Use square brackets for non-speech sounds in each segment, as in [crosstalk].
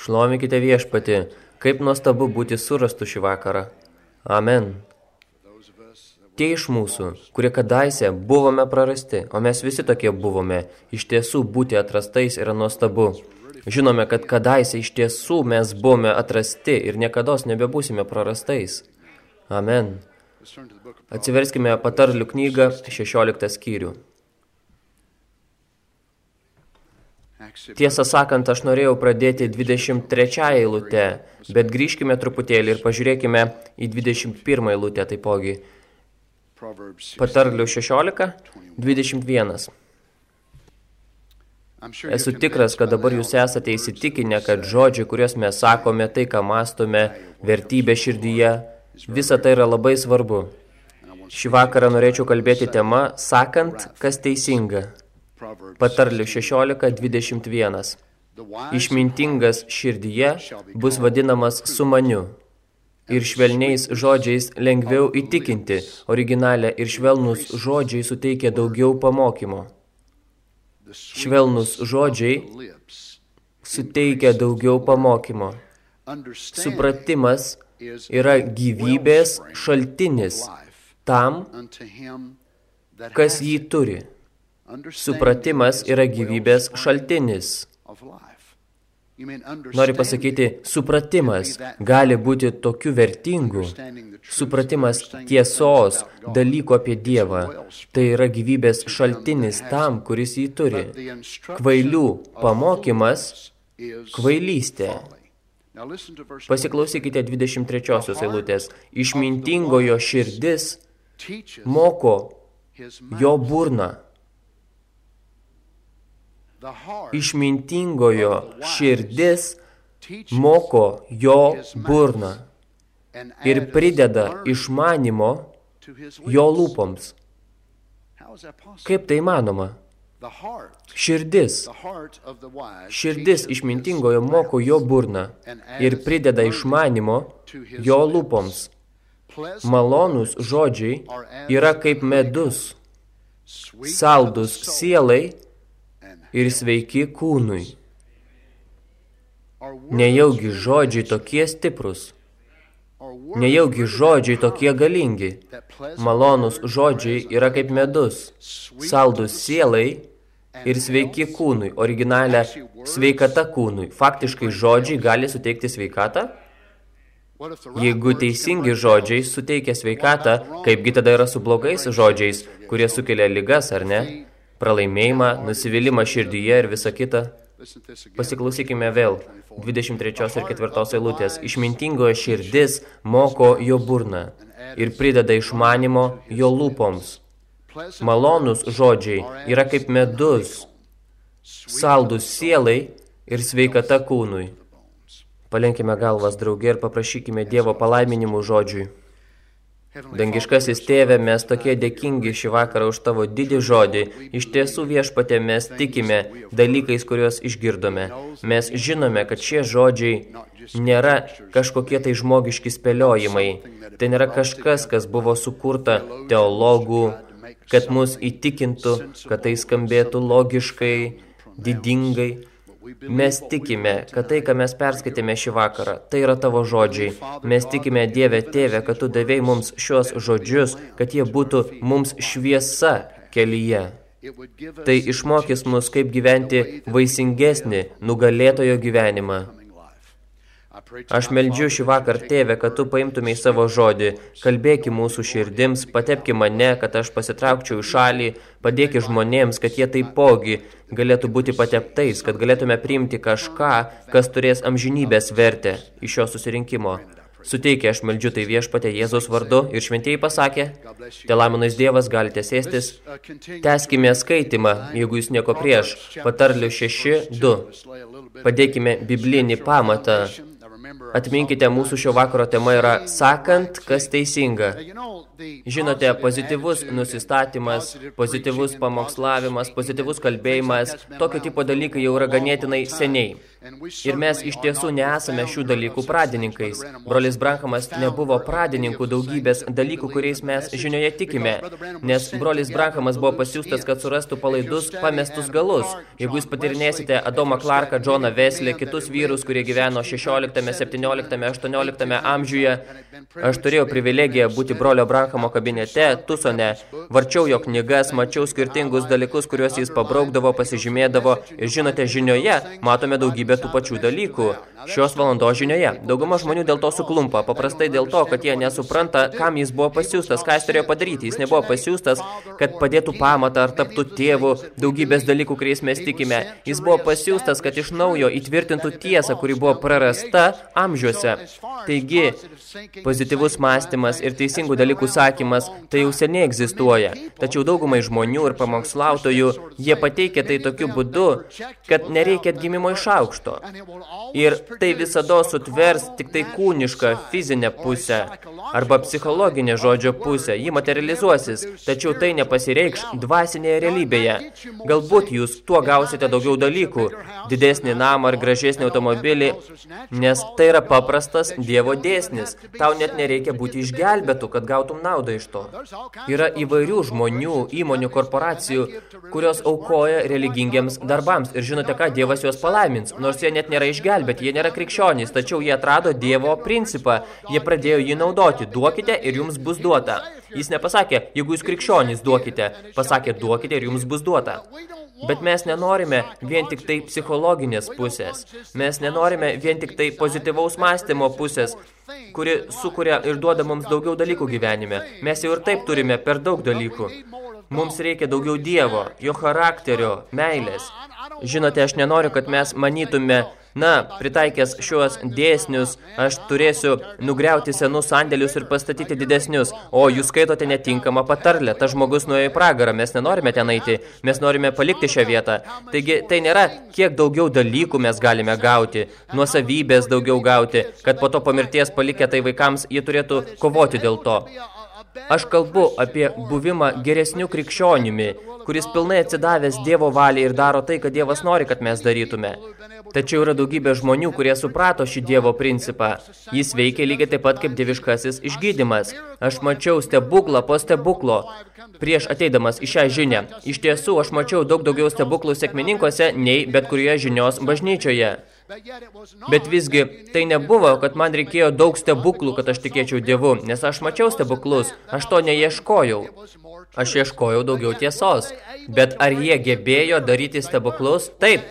Šlominkite viešpati, kaip nuostabu būti surastu šį vakarą. Amen. Tie iš mūsų, kurie kadaise buvome prarasti, o mes visi tokie buvome, iš tiesų būti atrastais yra nuostabu. Žinome, kad kadaise iš tiesų mes buvome atrasti ir niekada nebebūsime prarastais. Amen. Atsiverskime patarlių knygą 16 skyrių. Tiesą sakant, aš norėjau pradėti 23 eilutę, bet grįžkime truputėlį ir pažiūrėkime į 21 eilutę taipogi. Patarlių 16, 21. Esu tikras, kad dabar jūs esate įsitikinę, kad žodžiai, kuriuos mes sakome, tai, ką mastome, vertybė širdyje, visa tai yra labai svarbu. Šį vakarą norėčiau kalbėti tema, sakant, kas teisinga. Patarlių 16.21. Išmintingas širdyje bus vadinamas sumaniu. Ir švelniais žodžiais lengviau įtikinti, originalę ir švelnus žodžiai suteikia daugiau pamokymo. Švelnus žodžiai suteikia daugiau pamokymo. Supratimas yra gyvybės šaltinis tam, kas jį turi. Supratimas yra gyvybės šaltinis. Nori pasakyti, supratimas gali būti tokiu vertingu. Supratimas tiesos, dalyko apie Dievą. Tai yra gyvybės šaltinis tam, kuris jį turi. Kvailių pamokymas – kvailystė. Pasiklausykite 23 eilutės. Išmintingojo širdis moko jo burną. Išmintingojo širdis moko jo burną ir prideda išmanimo jo lūpoms. Kaip tai manoma? Širdis. Širdis išmintingojo moko jo burną ir prideda išmanimo jo lūpoms. Malonus žodžiai yra kaip medus, saldus sielai ir sveiki kūnui. Nejaugi žodžiai tokie stiprus, nejaugi žodžiai tokie galingi. Malonus žodžiai yra kaip medus, saldus sielai ir sveiki kūnui, originalę sveikata kūnui. Faktiškai žodžiai gali suteikti sveikatą? Jeigu teisingi žodžiai suteikia sveikatą, kaipgi tada yra su blogais žodžiais, kurie sukelia ligas, ar ne? Pralaimėjimą, nusivylimą širdyje ir visą kitą. Pasiklausykime vėl 23 ir 4 eilutės. Išmintingojo širdis moko jo burną ir prideda išmanimo jo lūpoms. Malonus žodžiai yra kaip medus, saldus sielai ir sveikata kūnui. Palenkime galvas draugė ir paprašykime Dievo palaiminimų žodžiui. Dangiškasis tėve, mes tokie dėkingi šį vakarą už tavo didį žodį. Iš tiesų viešpatė mes tikime dalykais, kuriuos išgirdome. Mes žinome, kad šie žodžiai nėra kažkokie tai žmogiški spėliojimai. Tai nėra kažkas, kas buvo sukurta teologų, kad mus įtikintų, kad tai skambėtų logiškai, didingai. Mes tikime, kad tai, ką mes perskaitėme šį vakarą, tai yra tavo žodžiai. Mes tikime, Dieve Tėve, kad tu davėjai mums šios žodžius, kad jie būtų mums šviesa kelyje. Tai išmokys mus, kaip gyventi vaisingesnį, nugalėtojo gyvenimą. Aš meldžiu šį vakar, tėvę, kad tu paimtumai savo žodį, kalbėki mūsų širdims, patepki mane, kad aš pasitraukčiau į šalį, padėki žmonėms, kad jie taipogi galėtų būti pateptais, kad galėtume priimti kažką, kas turės amžinybės vertę iš šio susirinkimo. Suteikė aš meldžiu tai viešpatė Jėzaus vardu ir šventieji pasakė, Telaminais Dievas galite sėstis, teskime skaitimą, jeigu jūs nieko prieš, patarlių 6.2. Padėkime biblinį pamatą Atminkite, mūsų šio vakaro tema yra sakant, kas teisinga. Žinote, pozityvus nusistatymas, pozityvus pamokslavimas, pozityvus kalbėjimas, tokio tipo dalykai jau yra ganėtinai seniai. Ir mes iš tiesų nesame šių dalykų pradininkais. Brolis Branhamas nebuvo pradininkų daugybės dalykų, kuriais mes žinioje tikime, nes brolis Branhamas buvo pasiūstas, kad surastų palaidus pamestus galus. Jeigu jūs patirinėsite Adomą Clarką, Džoną Veslį, kitus vyrus, kurie gyveno 16, 17, 18 amžiuje, aš turėjau privilegiją būti brolio Branhamo kabinete, Tusone, varčiau jo knygas, mačiau skirtingus dalykus, kuriuos jis pabraukdavo, pasižymėdavo ir žinote, žinioje matome daugybę daugybę tų pačių dalykų. Šios valandos žinioje. Dauguma žmonių dėl to suklumpa, paprastai dėl to, kad jie nesupranta, kam jis buvo pasiūstas, ką jis turėjo padaryti. Jis nebuvo pasiūstas, kad padėtų pamatą ar taptų tėvų daugybės dalykų, kuriais mes tikime. Jis buvo pasiūstas, kad iš naujo įtvirtintų tiesą, kuri buvo prarasta amžiuose. Taigi, pozityvus mąstymas ir teisingų dalykų sakymas tai jau seniai egzistuoja. Tačiau daugumai žmonių ir pamokslautojų jie pateikia tai tokiu būdu, kad nereikia atgimimo iš aukšto aukšto. Ir tai visada sutvers tik tai kūnišką, fizinę pusę arba psichologinę žodžio pusę. Ji materializuosis, tačiau tai nepasireikš dvasinėje realybėje. Galbūt jūs tuo gausite daugiau dalykų, didesnį namą ar gražesnį automobilį, nes tai yra paprastas Dievo dėsnis. Tau net nereikia būti išgelbėtų, kad gautum naudą iš to. Yra įvairių žmonių, įmonių, korporacijų, kurios aukoja religingiams darbams. Ir žinote ką, Dievas juos palaimins. Nors jie net nėra išgelbėti, jie nėra krikščionys, tačiau jie atrado Dievo principą. Jie pradėjo jį naudoti. Duokite ir jums bus duota. Jis nepasakė, jeigu jūs krikščionys duokite. Pasakė, duokite ir jums bus duota. Bet mes nenorime vien tik tai psichologinės pusės. Mes nenorime vien tik tai pozityvaus mąstymo pusės, kuri sukuria ir duoda mums daugiau dalykų gyvenime. Mes jau ir taip turime per daug dalykų. Mums reikia daugiau Dievo, jo charakterio, meilės. Žinote, aš nenoriu, kad mes manytume, na, pritaikęs šiuos dėsnius, aš turėsiu nugriauti senus sandėlius ir pastatyti didesnius. O, jūs skaitote netinkamą patarlę, tas žmogus nuėjo į pragarą, mes nenorime ten eiti, mes norime palikti šią vietą. Taigi, tai nėra, kiek daugiau dalykų mes galime gauti, nuosavybės daugiau gauti, kad po to po mirties palikę tai vaikams, jie turėtų kovoti dėl to. Aš kalbu apie buvimą geresnių krikščionimi, kuris pilnai atsidavęs Dievo valiai ir daro tai, kad Dievas nori, kad mes darytume. Tačiau yra daugybė žmonių, kurie suprato šį Dievo principą. Jis veikia lygiai taip pat kaip dieviškasis išgydymas. Aš mačiau stebuklą po stebuklo prieš ateidamas į šią žinią. Iš tiesų, aš mačiau daug daugiau stebuklų sėkmininkose nei bet kurioje žinios bažnyčioje. Bet visgi, tai nebuvo, kad man reikėjo daug stebuklų, kad aš tikėčiau Dievu, nes aš mačiau stebuklus, aš to neieškojau. Aš ieškojau daugiau tiesos. Bet ar jie gebėjo daryti stebuklus? Taip.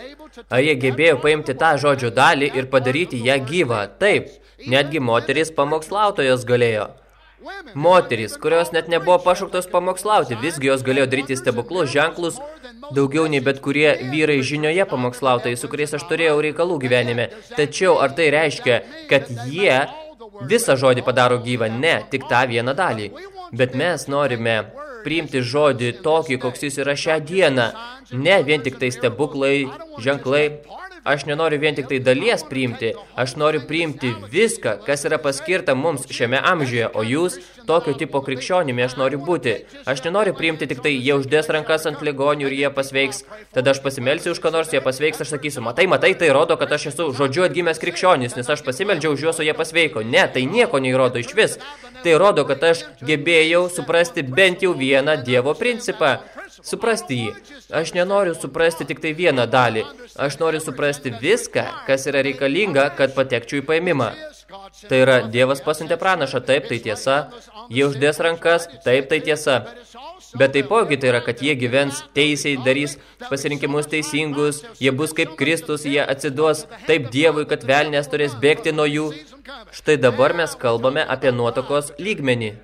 Ar jie gebėjo paimti tą žodžio dalį ir padaryti ją gyvą? Taip. Netgi moteris pamokslautojos galėjo. Moterys, kurios net nebuvo pašauktos pamokslauti, visgi jos galėjo daryti stebuklus, ženklus, daugiau nei bet kurie vyrai žinioje pamokslautai, su kuriais aš turėjau reikalų gyvenime. Tačiau ar tai reiškia, kad jie visą žodį padaro gyvą? Ne, tik tą vieną dalį. Bet mes norime priimti žodį tokį, koks jis yra šią dieną. Ne vien tik tai stebuklai, ženklai, Aš nenoriu vien tik tai dalies priimti, aš noriu priimti viską, kas yra paskirta mums šiame amžiuje, o jūs tokio tipo krikščionimi aš noriu būti. Aš nenoriu priimti tik tai, jie uždės rankas ant ligonių ir jie pasveiks, tada aš pasimelsiu už ką nors, jie pasveiks, aš sakysiu, matai, matai, tai rodo, kad aš esu žodžiu atgimęs krikščionis, nes aš pasimeldžiau už juos, o jie pasveiko. Ne, tai nieko neįrodo iš vis. Tai rodo, kad aš gebėjau suprasti bent jau vieną Dievo principą suprasti jį. Aš nenoriu suprasti tik tai vieną dalį. Aš noriu suprasti viską, kas yra reikalinga, kad patekčiau į paėmimą. Tai yra, Dievas pasiuntė pranašą, taip, tai tiesa. Jie uždės rankas, taip, tai tiesa. Bet taipogi tai yra, kad jie gyvens teisiai, darys pasirinkimus teisingus, jie bus kaip Kristus, jie atsiduos taip Dievui, kad velnės turės bėgti nuo jų. Štai dabar mes kalbame apie nuotokos lygmenį.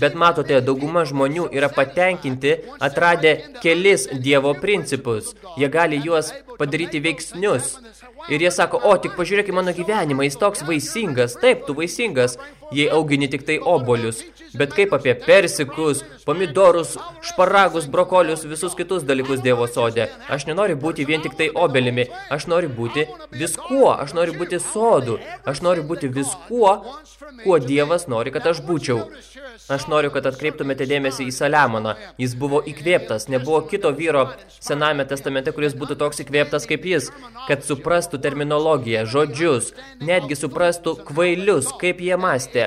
Bet matote, dauguma žmonių yra patenkinti, atradę kelis Dievo principus. Jie gali juos padaryti veiksnius. Ir jie sako, o, tik pažiūrėk į mano gyvenimą, jis toks vaisingas. Taip, tu vaisingas, jei augini tik tai obolius. Bet kaip apie persikus, pomidorus, šparagus, brokolius, visus kitus dalykus Dievo sode. Aš nenoriu būti vien tik tai obelimi, aš noriu būti viskuo, aš noriu būti sodu, aš noriu būti viskuo, kuo Dievas nori, kad aš būčiau. Aš noriu, kad atkreiptumėte dėmesį į Saliamoną. Jis buvo įkvėptas, nebuvo kito vyro Sename testamente, kuris būtų toks įkvėptas kaip jis, kad suprastų terminologiją, žodžius, netgi suprastų kvailius, kaip jie mąstė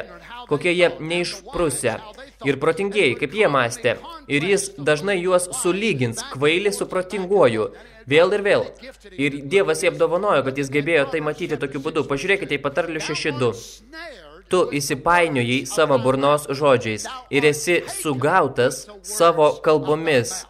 kokie jie neišprusę. Ir protingieji, kaip jie mąstė. Ir jis dažnai juos sulygins, kvailį su protinguoju. Vėl ir vėl. Ir Dievas jį apdovanojo, kad jis gebėjo tai matyti tokiu būdu. Pažiūrėkite į patarlių 6.2. Tu įsipainiojai savo burnos žodžiais ir esi sugautas savo kalbomis.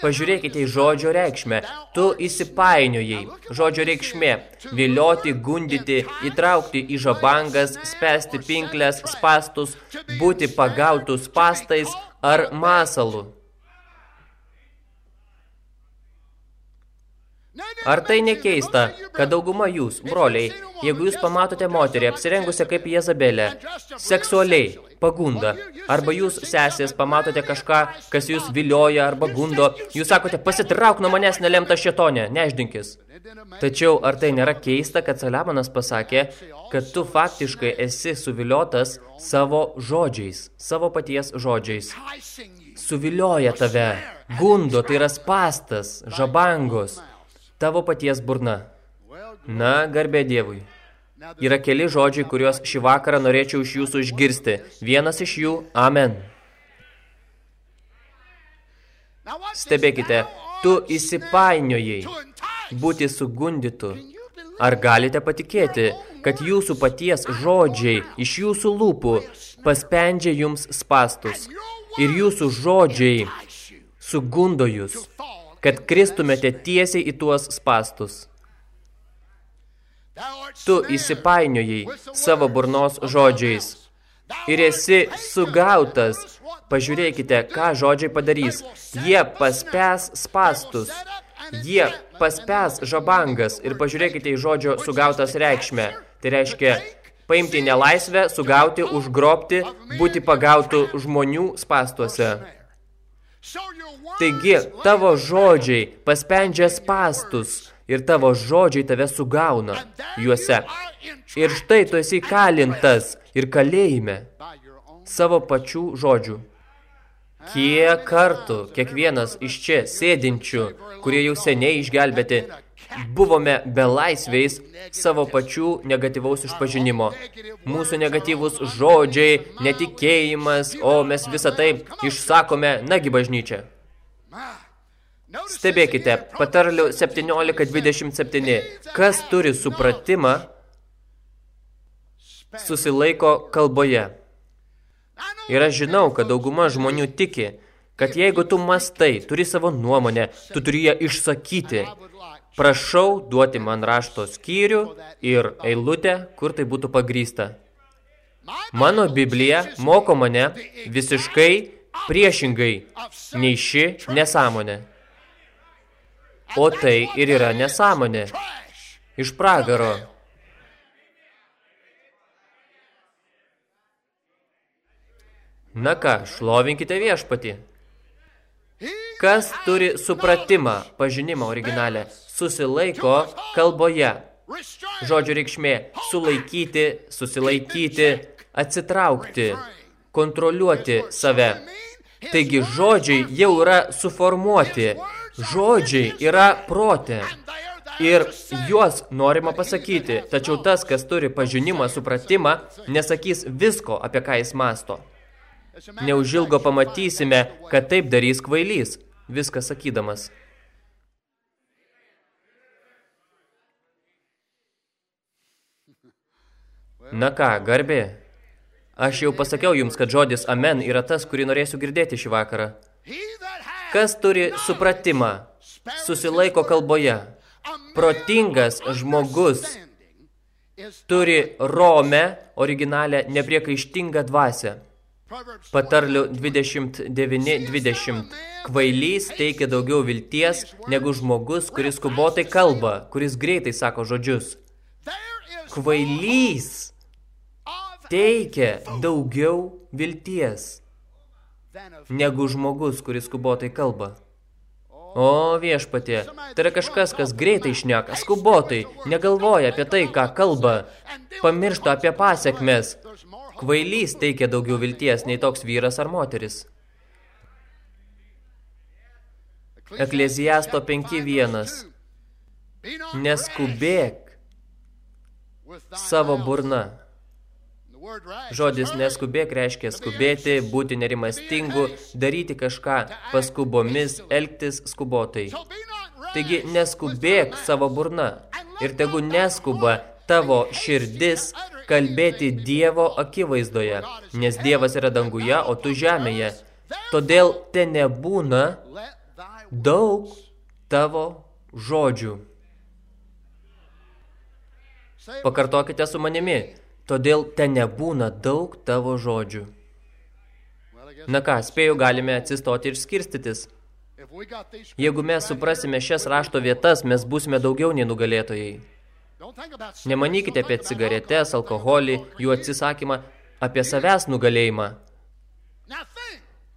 Pažiūrėkite į žodžio reikšmę. Tu įsipainiojai. Žodžio reikšmė. Vilioti, gundyti, įtraukti į žabangas, spęsti pinklės, spastus, būti pagautus pastais ar masalu. Ar tai nekeista, kad dauguma jūs, broliai, jeigu jūs pamatote moterį apsirengusią kaip Jezabelė, seksualiai, pagunda, arba jūs, sesės, pamatote kažką, kas jūs vilioja arba gundo, jūs sakote, pasitrauk nuo manęs nelemta šetonė, neždinkis. Tačiau ar tai nėra keista, kad Saliamonas pasakė, kad tu faktiškai esi suviliotas savo žodžiais, savo paties žodžiais. Suvilioja tave, gundo, tai yra spastas, žabangos, tavo paties burna. Na, garbė Dievui. Yra keli žodžiai, kuriuos šį vakarą norėčiau iš jūsų išgirsti. Vienas iš jų – Amen. Stebėkite, tu įsipainiojai būti sugundytu. Ar galite patikėti, kad jūsų paties žodžiai iš jūsų lūpų paspendžia jums spastus ir jūsų žodžiai sugundo jūs, kad kristumėte tiesiai į tuos spastus. Tu įsipainiojai savo burnos žodžiais ir esi sugautas. Pažiūrėkite, ką žodžiai padarys. Jie paspes spastus. Jie paspes žabangas. Ir pažiūrėkite į žodžio sugautas reikšmę. Tai reiškia paimti nelaisvę, sugauti, užgrobti, būti pagautų žmonių spastuose. Taigi, tavo žodžiai paspendžia spastus ir tavo žodžiai tave sugauna juose. Ir štai tu esi kalintas ir kalėjime savo pačių žodžių. Kiek kartų kiekvienas iš čia sėdinčių, kurie jau seniai išgelbėti, buvome belaisviais savo pačių negatyvaus išpažinimo. Mūsų negatyvus žodžiai, netikėjimas, o mes visą tai išsakome, nagi bažnyčia. Stebėkite, patarlių 17.27. Kas turi supratimą, susilaiko kalboje. Ir aš žinau, kad dauguma žmonių tiki, kad jeigu tu mastai, turi savo nuomonę, tu turi ją išsakyti. Prašau duoti man rašto skyrių ir eilutę, kur tai būtų pagrysta. Mano Biblija moko mane visiškai priešingai nei ši nesąmonė. O tai ir yra nesąmonė. Iš pragaro. Na ką, šlovinkite viešpatį. Kas turi supratimą, pažinimą originalę, susilaiko kalboje. Žodžio reikšmė – sulaikyti, susilaikyti, atsitraukti, kontroliuoti save. Taigi žodžiai jau yra suformuoti, žodžiai yra protė. Ir juos norima pasakyti, tačiau tas, kas turi pažinimą, supratimą, nesakys visko, apie ką jis masto. Neužilgo pamatysime, kad taip darys kvailys, viską sakydamas. Na ką, garbė? Aš jau pasakiau jums, kad žodis amen yra tas, kurį norėsiu girdėti šį vakarą. Kas turi supratimą, susilaiko kalboje. Protingas žmogus turi romę, originalę, nepriekaištingą dvasę. Patarlių 29-20. Kvailys teikia daugiau vilties negu žmogus, kuris skubotai kalba, kuris greitai sako žodžius. Kvailys teikia daugiau vilties negu žmogus, kuris skubotai kalba. O viešpatė, tai yra kažkas, kas greitai šneka, skubotai, negalvoja apie tai, ką kalba, pamiršta apie pasiekmes. Kvailys teikia daugiau vilties nei toks vyras ar moteris. Ekleziasto 5.1 Neskubėk savo burna. Žodis neskubėk reiškia skubėti, būti nerimastingu, daryti kažką paskubomis, elgtis skubotai. Taigi neskubėk savo burna ir tegu neskuba tavo širdis kalbėti Dievo akivaizdoje, nes Dievas yra danguje, o tu žemėje. Todėl te nebūna daug tavo žodžių. Pakartokite su manimi. Todėl ten nebūna daug tavo žodžių. Na ką, spėju, galime atsistoti ir skirstytis. Jeigu mes suprasime šias rašto vietas, mes būsime daugiau nei nugalėtojai. Nemanykite apie cigaretes, alkoholį, jų atsisakymą, apie savęs nugalėjimą.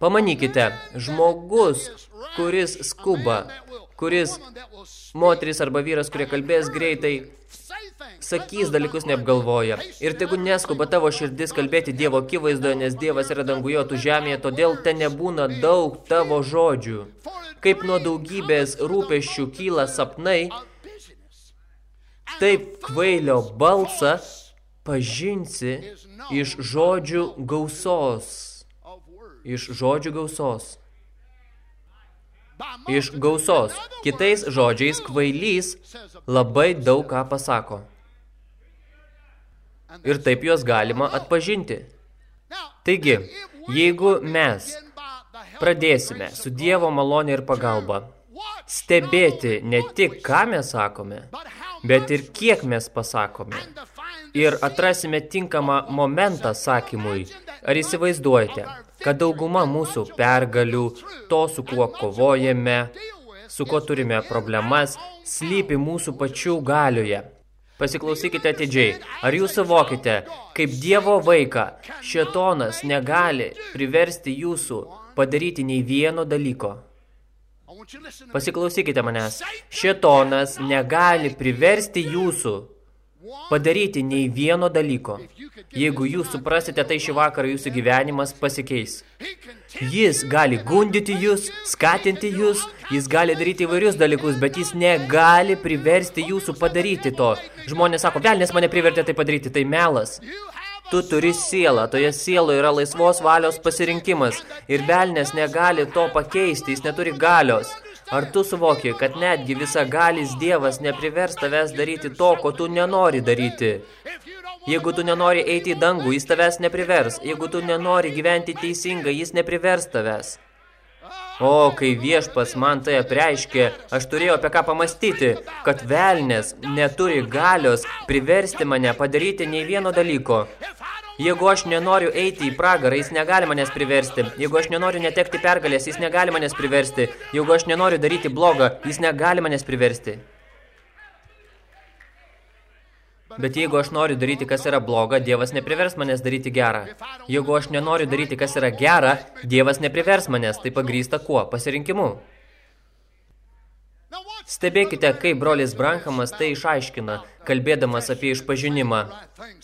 Pamanykite, žmogus, kuris skuba, kuris moteris arba vyras, kurie kalbės greitai, sakys dalykus neapgalvoja. Ir tegu neskuba tavo širdis kalbėti Dievo akivaizdoje, nes Dievas yra danguje, tu žemėje, todėl ten nebūna daug tavo žodžių. Kaip nuo daugybės rūpeščių kyla sapnai, taip kvailio balsą pažinsi iš žodžių gausos. Iš žodžių gausos. Iš gausos. Kitais žodžiais kvailys labai daug ką pasako ir taip juos galima atpažinti. Taigi, jeigu mes pradėsime su Dievo malonė ir pagalba stebėti ne tik, ką mes sakome, bet ir kiek mes pasakome, ir atrasime tinkamą momentą sakymui, ar įsivaizduojate, kad dauguma mūsų pergalių, to, su kuo kovojame, su kuo turime problemas, slypi mūsų pačių galioje – Pasiklausykite atidžiai. Ar jūs suvokite, kaip Dievo vaiką šetonas negali priversti jūsų padaryti nei vieno dalyko? Pasiklausykite manęs. Šetonas negali priversti jūsų padaryti nei vieno dalyko. Jeigu jūs suprasite, tai šį vakarą jūsų gyvenimas pasikeis. Jis gali gundyti jūs, skatinti jūs, jis gali daryti įvairius dalykus, bet jis negali priversti jūsų padaryti to. Žmonės sako, velnės mane privertė tai padaryti, tai melas. Tu turi sielą, toje sieloje yra laisvos valios pasirinkimas ir velnės negali to pakeisti, jis neturi galios. Ar tu suvoki, kad netgi visa galis Dievas neprivers tavęs daryti to, ko tu nenori daryti? Jeigu tu nenori eiti į dangų, jis tavęs neprivers. Jeigu tu nenori gyventi teisingai, jis neprivers tavęs. O, kai viešpas man tai apreiškė, aš turėjau apie ką pamastyti, kad velnės neturi galios priversti mane padaryti nei vieno dalyko. Jeigu aš nenoriu eiti į pragarą, jis negali manęs priversti. Jeigu aš nenoriu netekti pergalės, jis negali manęs priversti. Jeigu aš nenoriu daryti blogą, jis negali manęs priversti. Bet jeigu aš noriu daryti, kas yra bloga, Dievas neprivers manęs daryti gerą. Jeigu aš nenoriu daryti, kas yra gera, Dievas neprivers manęs. Tai pagrįsta kuo? Pasirinkimu. Stebėkite, kaip brolis Branhamas tai išaiškina, kalbėdamas apie išpažinimą,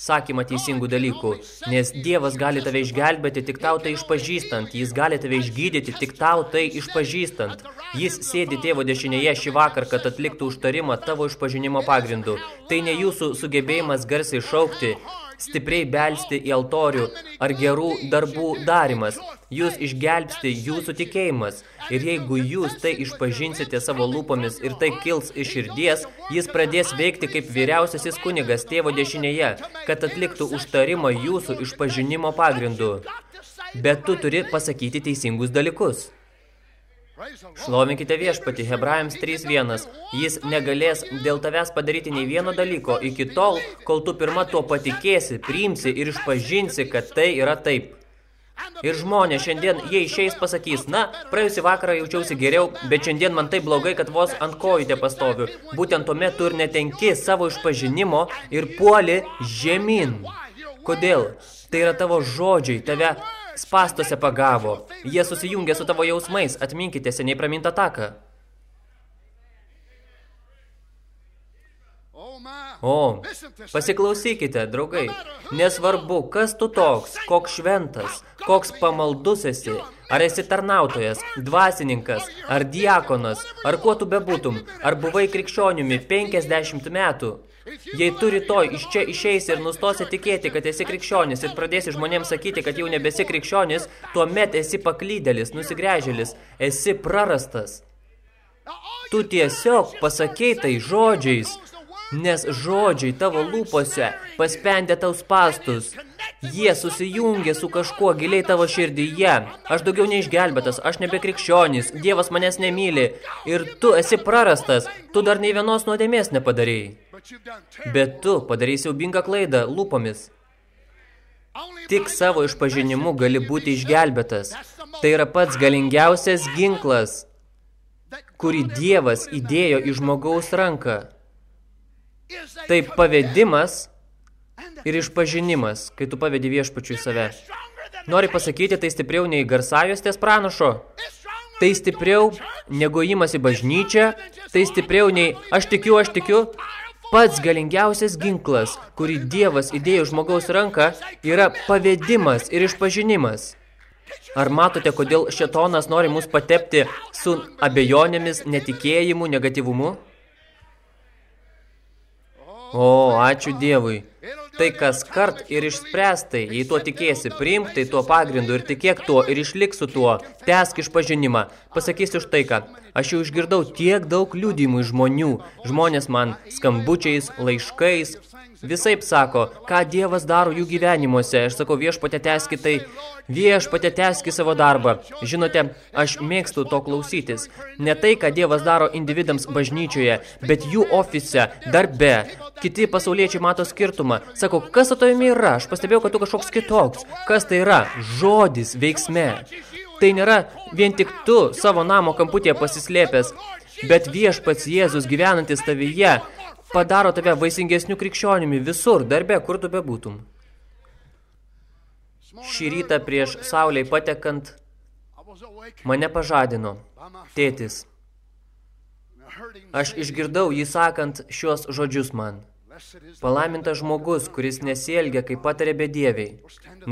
sakymą teisingų dalykų, nes Dievas gali tave išgelbėti tik tau tai išpažįstant, jis gali tave išgydyti tik tau tai išpažįstant. Jis sėdi tėvo dešinėje šį vakar, kad atliktų užtarimą tavo išpažinimo pagrindu. Tai ne jūsų sugebėjimas garsiai šaukti, stipriai belsti į altorių ar gerų darbų darimas. Jūs išgelbsti jūsų tikėjimas. Ir jeigu jūs tai išpažinsite savo lūpomis ir tai kils iš širdies, jis pradės veikti kaip vyriausiasis kunigas tėvo dešinėje, kad atliktų užtarimą jūsų išpažinimo pagrindu. Bet tu turi pasakyti teisingus dalykus. Šlovinkite viešpati, Hebrajams 3.1. Jis negalės dėl tavęs padaryti nei vieno dalyko iki tol, kol tu pirma tuo patikėsi, priimsi ir išpažinsi, kad tai yra taip. Ir žmonės šiandien, jie išeis pasakys, na, praėjusį vakarą jaučiausi geriau, bet šiandien man taip blogai, kad vos ant kojų te pastoviu. Būtent tuomet tu ir netenki savo išpažinimo ir puoli žemyn. Kodėl? Tai yra tavo žodžiai, tave spastuose pagavo. Jie susijungia su tavo jausmais, atminkite seniai pramintą taką. O, pasiklausykite, draugai, nesvarbu, kas tu toks, koks šventas, koks pamaldus esi, ar esi tarnautojas, dvasininkas, ar diakonas, ar kuo tu bebūtum, ar buvai krikščioniumi 50 metų. Jei tu rytoj iš čia išeisi ir nustosi tikėti, kad esi krikščionis ir pradėsi žmonėms sakyti, kad jau nebesi krikščionis, tuomet esi paklydėlis, nusigręžėlis, esi prarastas. Tu tiesiog pasakei tai žodžiais, nes žodžiai tavo lūpose paspendė tau spastus. Jie susijungė su kažkuo giliai tavo širdyje. Aš daugiau neišgelbėtas, aš nebe krikščionis, Dievas manęs nemyli. Ir tu esi prarastas, tu dar nei vienos nuodėmės nepadarėjai. Bet tu padarei siaubingą klaidą lūpomis. Tik savo išpažinimu gali būti išgelbėtas. Tai yra pats galingiausias ginklas, kurį Dievas įdėjo į žmogaus ranką. Tai pavedimas ir išpažinimas, kai tu pavedi viešpačiui save. Nori pasakyti, tai stipriau nei garsajostės pranašo? Tai stipriau negu įimas į bažnyčią? Tai stipriau nei aš tikiu, aš tikiu? Pats galingiausias ginklas, kurį Dievas įdėjo žmogaus ranką, yra pavedimas ir išpažinimas. Ar matote, kodėl šetonas nori mus patepti su abejonėmis, netikėjimu, negatyvumu? O, ačiū Dievui. Tai kas kart ir išspręstai, jei tuo tikėsi, priimk tai tuo pagrindu ir tikėk tuo ir išlik su tuo, tesk išpažinimą. Pasakysiu štai ką, aš jau išgirdau tiek daug liudymų žmonių, žmonės man skambučiais, laiškais, visaip sako, ką Dievas daro jų gyvenimuose. Aš sakau, viešpatė teski tai, viešpatė teski savo darbą. Žinote, aš mėgstu to klausytis. Ne tai, ką Dievas daro individams bažnyčioje, bet jų ofise, darbe. Kiti pasauliečiai mato skirtumą. Sako, kas tavimi yra? Aš pastebėjau, kad tu kažkoks kitoks. Kas tai yra? Žodis veiksme. Tai nėra vien tik tu savo namo kamputėje pasislėpęs, bet viešpats Jėzus gyvenantis tavyje padaro tave vaisingesnių krikščionimi visur, darbe, kur tu bebūtum. Šį rytą prieš sauliai patekant mane pažadino tėtis. Aš išgirdau jį sakant šios žodžius man. Palaimintas žmogus, kuris nesielgia, kaip patarė bedieviai,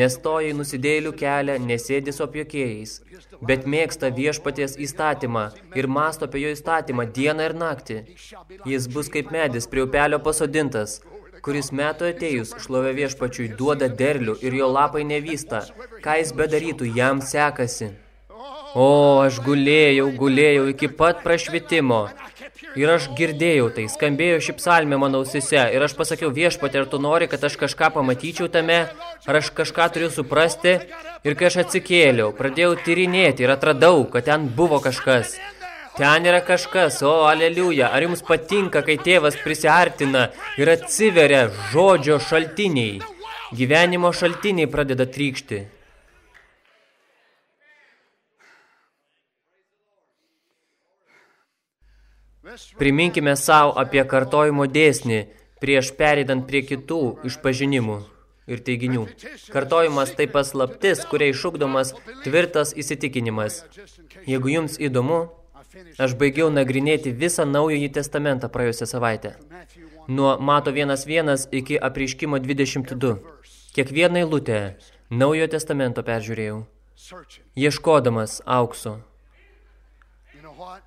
nestoja į nusidėlių kelią, nesėdi su apjokėjais, bet mėgsta viešpaties įstatymą ir masto apie jo įstatymą dieną ir naktį. Jis bus kaip medis prie upelio pasodintas, kuris metų atėjus šlovė viešpačiui duoda derlių ir jo lapai nevysta, ką jis bedarytų, jam sekasi. O, aš gulėjau, gulėjau iki pat prašvitimo, Ir aš girdėjau tai, skambėjo ši psalmė mano ausise. Ir aš pasakiau, viešpatė, ar tu nori, kad aš kažką pamatyčiau tame, ar aš kažką turiu suprasti. Ir kai aš atsikėliau, pradėjau tyrinėti ir atradau, kad ten buvo kažkas. Ten yra kažkas, o, aleliuja, ar jums patinka, kai tėvas prisiartina ir atsiveria žodžio šaltiniai. Gyvenimo šaltiniai pradeda trykšti. Priminkime savo apie kartojimo dėsnį prieš pereidant prie kitų išpažinimų ir teiginių. Kartojimas tai paslaptis, kuria išugdomas tvirtas įsitikinimas. Jeigu jums įdomu, aš baigiau nagrinėti visą naująjį testamentą praėjusią savaitę. Nuo Mato 1.1 iki apreiškimo 22. Kiekvieną eilutę naujojo testamento peržiūrėjau, ieškodamas aukso.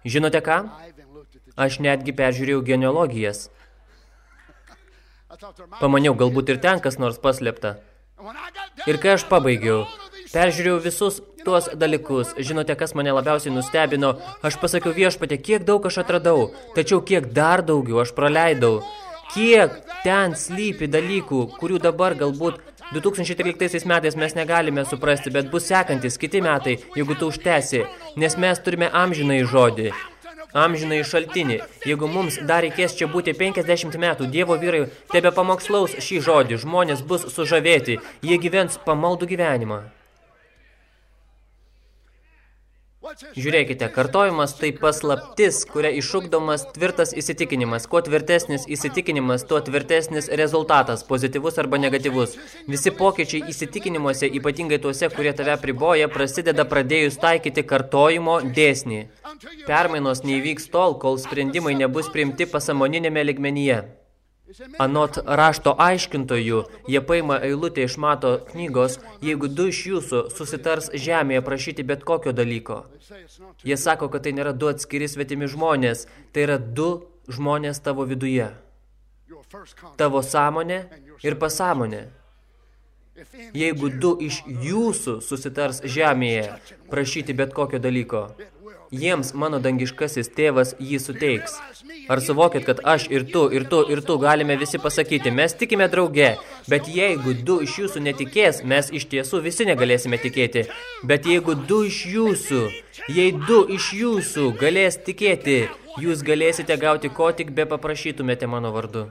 Žinote ką? Aš netgi peržiūrėjau genealogijas. Pamaniau, galbūt ir ten kas nors paslėpta. Ir kai aš pabaigiau, peržiūrėjau visus tuos dalykus. Žinote, kas mane labiausiai nustebino? Aš pasakiau viešpatė, kiek daug aš atradau, tačiau kiek dar daugiau aš praleidau. Kiek ten slypi dalykų, kurių dabar galbūt 2013 metais mes negalime suprasti, bet bus sekantis kiti metai, jeigu tu užtesi, nes mes turime amžinai žodį amžinai šaltinį. Jeigu mums dar reikės čia būti 50 metų, Dievo vyrai tebe pamokslaus šį žodį, žmonės bus sužavėti, jie gyvens pamaldų gyvenimą. Žiūrėkite, kartojimas tai paslaptis, kuria išugdomas tvirtas įsitikinimas. Kuo tvirtesnis įsitikinimas, tuo tvirtesnis rezultatas, pozityvus arba negatyvus. Visi pokyčiai įsitikinimuose, ypatingai tuose, kurie tave priboja, prasideda pradėjus taikyti kartojimo dėsnį. Permainos neįvyks tol, kol sprendimai nebus priimti pasamoninėme ligmenyje. Anot rašto aiškintojų, jie paima eilutę iš mato knygos, jeigu du iš jūsų susitars žemėje prašyti bet kokio dalyko. Jie sako, kad tai nėra du atskiri svetimi žmonės, tai yra du žmonės tavo viduje. Tavo sąmonė ir pasąmonė. Jeigu du iš jūsų susitars žemėje prašyti bet kokio dalyko, jiems mano dangiškasis tėvas jį suteiks. Ar suvokit, kad aš ir tu, ir tu, ir tu galime visi pasakyti, mes tikime drauge, bet jeigu du iš jūsų netikės, mes iš tiesų visi negalėsime tikėti. Bet jeigu du iš jūsų, jei du iš jūsų galės tikėti, jūs galėsite gauti ko tik be paprašytumėte mano vardu.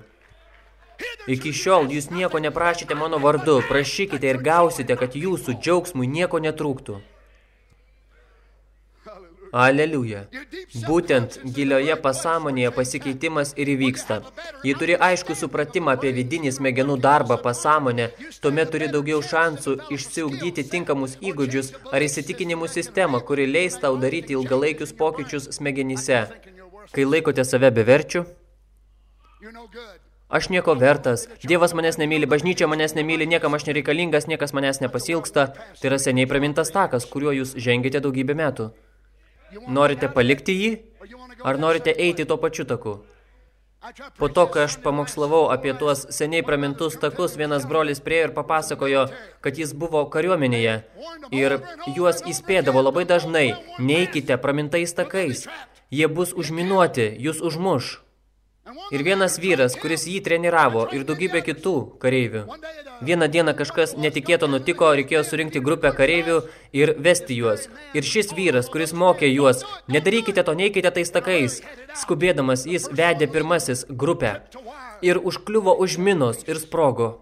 Iki šiol jūs nieko neprašėte mano vardu, prašykite ir gausite, kad jūsų džiaugsmui nieko netrūktų. Aleliuja. Būtent gilioje pasąmonėje pasikeitimas ir įvyksta. Jei turi aišku supratimą apie vidinį smegenų darbą pasąmonę, tuomet turi daugiau šansų išsiugdyti tinkamus įgūdžius ar įsitikinimų sistemą, kuri leis tau daryti ilgalaikius pokyčius smegenyse. Kai laikote save beverčiu, Aš nieko vertas, Dievas manęs nemyli, bažnyčia manęs nemyli, niekam aš nereikalingas, niekas manęs nepasilgsta. Tai yra seniai pramintas takas, kuriuo jūs žengite daugybę metų. Norite palikti jį, ar norite eiti tuo pačiu taku? Po to, kai aš pamokslavau apie tuos seniai pramintus takus, vienas brolis prie ir papasakojo, kad jis buvo kariuomenėje ir juos įspėdavo labai dažnai, neikite pramintais takais, jie bus užminuoti, jūs užmuš. Ir vienas vyras, kuris jį treniravo, ir daugybė kitų kareivių. Vieną dieną kažkas netikėto nutiko, reikėjo surinkti grupę kareivių ir vesti juos. Ir šis vyras, kuris mokė juos, nedarykite to, neikite tais takais. Skubėdamas, jis vedė pirmasis grupę ir užkliuvo už minos ir sprogo.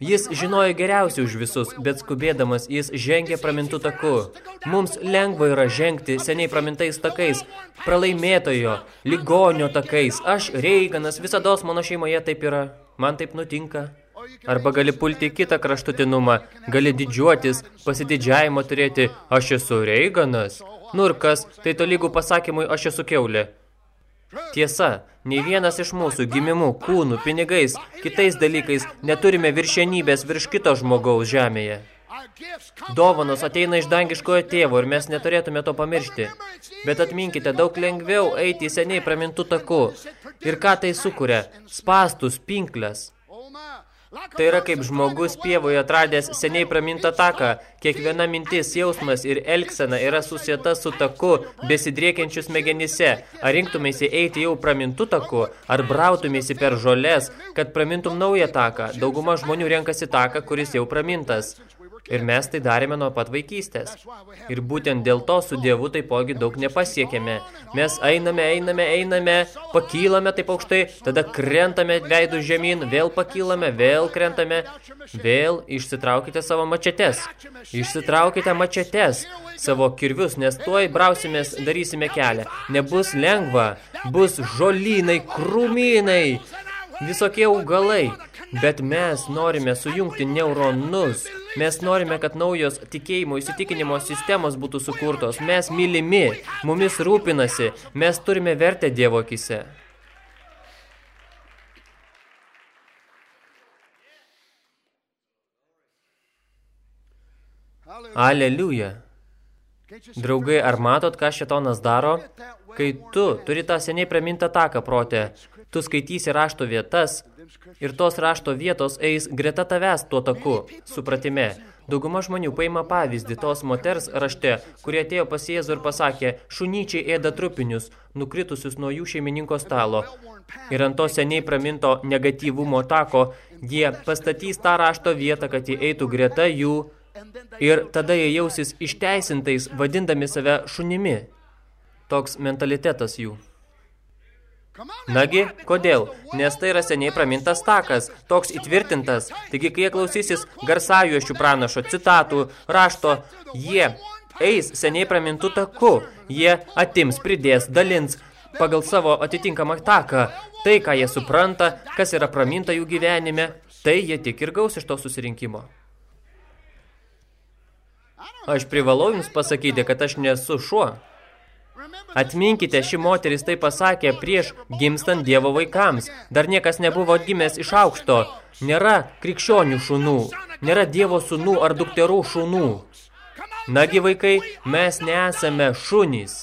Jis žinojo geriausiai už visus, bet skubėdamas jis žengė pramintų taku. Mums lengva yra žengti seniai pramintais takais, pralaimėtojo, ligonio takais. Aš, Reiganas, visados mano šeimoje taip yra. Man taip nutinka. Arba gali pulti kitą kraštutinumą, gali didžiuotis, pasididžiavimo turėti, aš esu Reiganas. Nu ir kas, tai tolygų pasakymui aš esu keulė. Tiesa, nei vienas iš mūsų gimimų, kūnų, pinigais, kitais dalykais neturime viršenybės virš kito žmogaus žemėje. Dovanos ateina iš dangiškojo tėvo ir mes neturėtume to pamiršti. Bet atminkite, daug lengviau eiti seniai pramintų taku. Ir ką tai sukuria? Spastus, pinklės. Tai yra kaip žmogus pievoje atradęs seniai pramintą taką. Kiekviena mintis, jausmas ir elgsena yra susieta su taku besidriekiančių smegenyse. Ar rinktumėsi eiti jau pramintų taku, ar brautumėsi per žolės, kad pramintum naują taką. Dauguma žmonių renkasi taką, kuris jau pramintas. Ir mes tai darėme nuo pat vaikystės. Ir būtent dėl to su Dievu taipogi daug nepasiekėme. Mes einame, einame, einame, pakylame taip aukštai, tada krentame veidų žemyn, vėl pakylame, vėl krentame, vėl išsitraukite savo mačetes. Išsitraukite mačetes, savo kirvius, nes tuoj brausimės, darysime kelią. Nebus lengva, bus žolynai, krūmynai, visokie augalai. Bet mes norime sujungti neuronus. Mes norime, kad naujos tikėjimo įsitikinimo sistemos būtų sukurtos. Mes mylimi, mumis rūpinasi, mes turime vertę Dievo akise. Aleliuja. Draugai, ar matot, ką šetonas daro? Kai tu turi tą seniai primintą taką protę, tu skaitysi rašto vietas ir tos rašto vietos eis greta tavęs tuo taku, supratime. Dauguma žmonių paima pavyzdį tos moters rašte, kurie atėjo pas Jėzų ir pasakė, šunyčiai ėda trupinius, nukritusius nuo jų šeimininko stalo. Ir ant to seniai praminto negatyvumo tako, jie pastatys tą rašto vietą, kad jie eitų greta jų ir tada jie jausis išteisintais, vadindami save šunimi. Toks mentalitetas jų. Nagi, kodėl? Nes tai yra seniai pramintas takas, toks įtvirtintas. Taigi, kai jie klausysis garsąjuošių pranašo, citatų, rašto, jie eis seniai pramintų taku. Jie atims, pridės, dalins pagal savo atitinkamą taką. Tai, ką jie supranta, kas yra praminta jų gyvenime, tai jie tik ir gaus iš to susirinkimo. Aš privalau jums pasakyti, kad aš nesu šuo. Atminkite, ši moteris tai pasakė prieš gimstant Dievo vaikams. Dar niekas nebuvo atgimęs iš aukšto. Nėra krikščionių šunų, nėra Dievo sūnų ar dukterų šunų. Nagi vaikai, mes nesame šunys.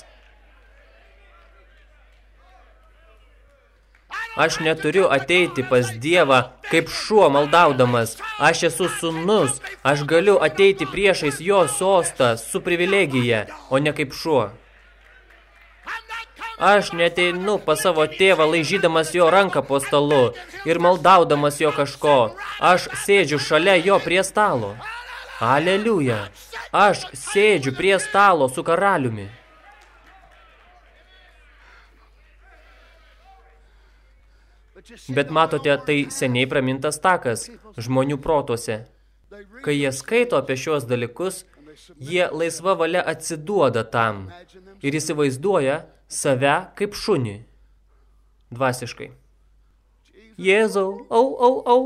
Aš neturiu ateiti pas Dievą kaip šuo maldaudamas. Aš esu sunus. Aš galiu ateiti priešais jo sostą su privilegija, o ne kaip šuo. Aš neteinu pas savo tėvą laižydamas jo ranką po stalu ir maldaudamas jo kažko. Aš sėdžiu šalia jo prie stalo. Aleliuja. Aš sėdžiu prie stalo su karaliumi. Bet matote, tai seniai pramintas takas žmonių protuose. Kai jie skaito apie šios dalykus, jie laisva valia atsiduoda tam ir įsivaizduoja save kaip šunį. Dvasiškai. Jėzau, au, au, au.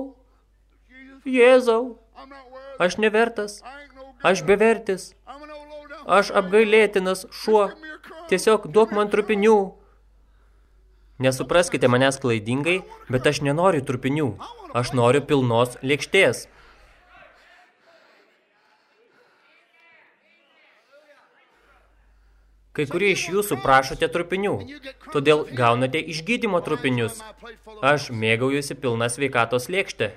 Jėzau, aš nevertas, aš bevertis, aš apgailėtinas šuo, tiesiog duok man trupinių, Nesupraskite manęs klaidingai, bet aš nenoriu trupinių. Aš noriu pilnos lėkštės. Kai kurie iš jūsų prašote trupinių, todėl gaunate išgydymo trupinius. Aš mėgaujusi pilną sveikatos lėkštę.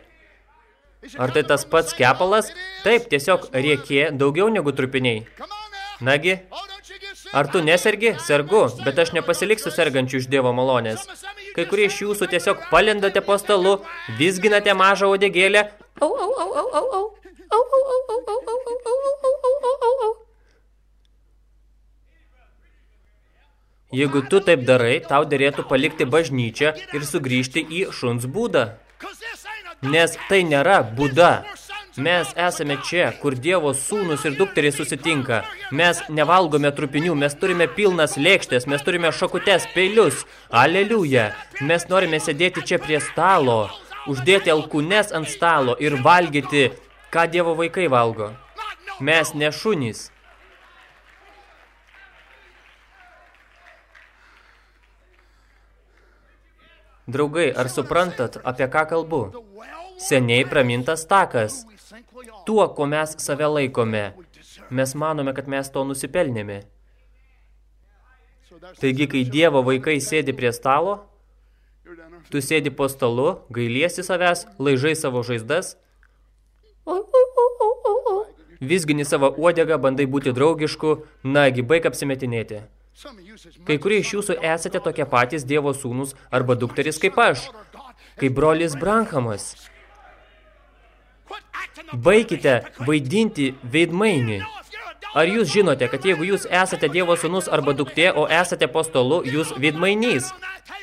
Ar tai tas pats kepalas? Taip, tiesiog riekė daugiau negu trupiniai. Nagi, Ar tu nesergi? Sergu, bet aš nepasiliksiu sergančių iš Dievo malonės. Kai kurie iš jūsų tiesiog palendate po stalu, visginate mažą odegėlę. Au, au, au, au, au, au. Au, au, au, au, au, au, au, au, au, au, au, au. Jeigu tu taip darai, tau dėrėtų palikti bažnyčią ir sugrįžti į šuns būdą. Nes tai nėra būda. Mes esame čia, kur Dievo sūnus ir dukteriai susitinka. Mes nevalgome trupinių, mes turime pilnas lėkštės, mes turime šakutes, peilius. Aleliuja. Mes norime sėdėti čia prie stalo, uždėti alkūnes ant stalo ir valgyti, ką Dievo vaikai valgo. Mes ne šunys. Draugai, ar suprantat, apie ką kalbu? Seniai pramintas takas – tuo, ko mes save laikome. Mes manome, kad mes to nusipelnėme. Taigi, kai Dievo vaikai sėdi prie stalo, tu sėdi po stalu, gailiesi savęs, laižai savo žaizdas, visgini savo uodegą, bandai būti draugišku, nagi, baig apsimetinėti. Kai kurie iš jūsų esate tokie patys Dievo sūnus arba dukteris kaip aš, kaip brolis Branhamas – Baikite vaidinti veidmainį. Ar jūs žinote, kad jeigu jūs esate Dievo sūnus arba duktė, o esate po stolu, jūs veidmainys?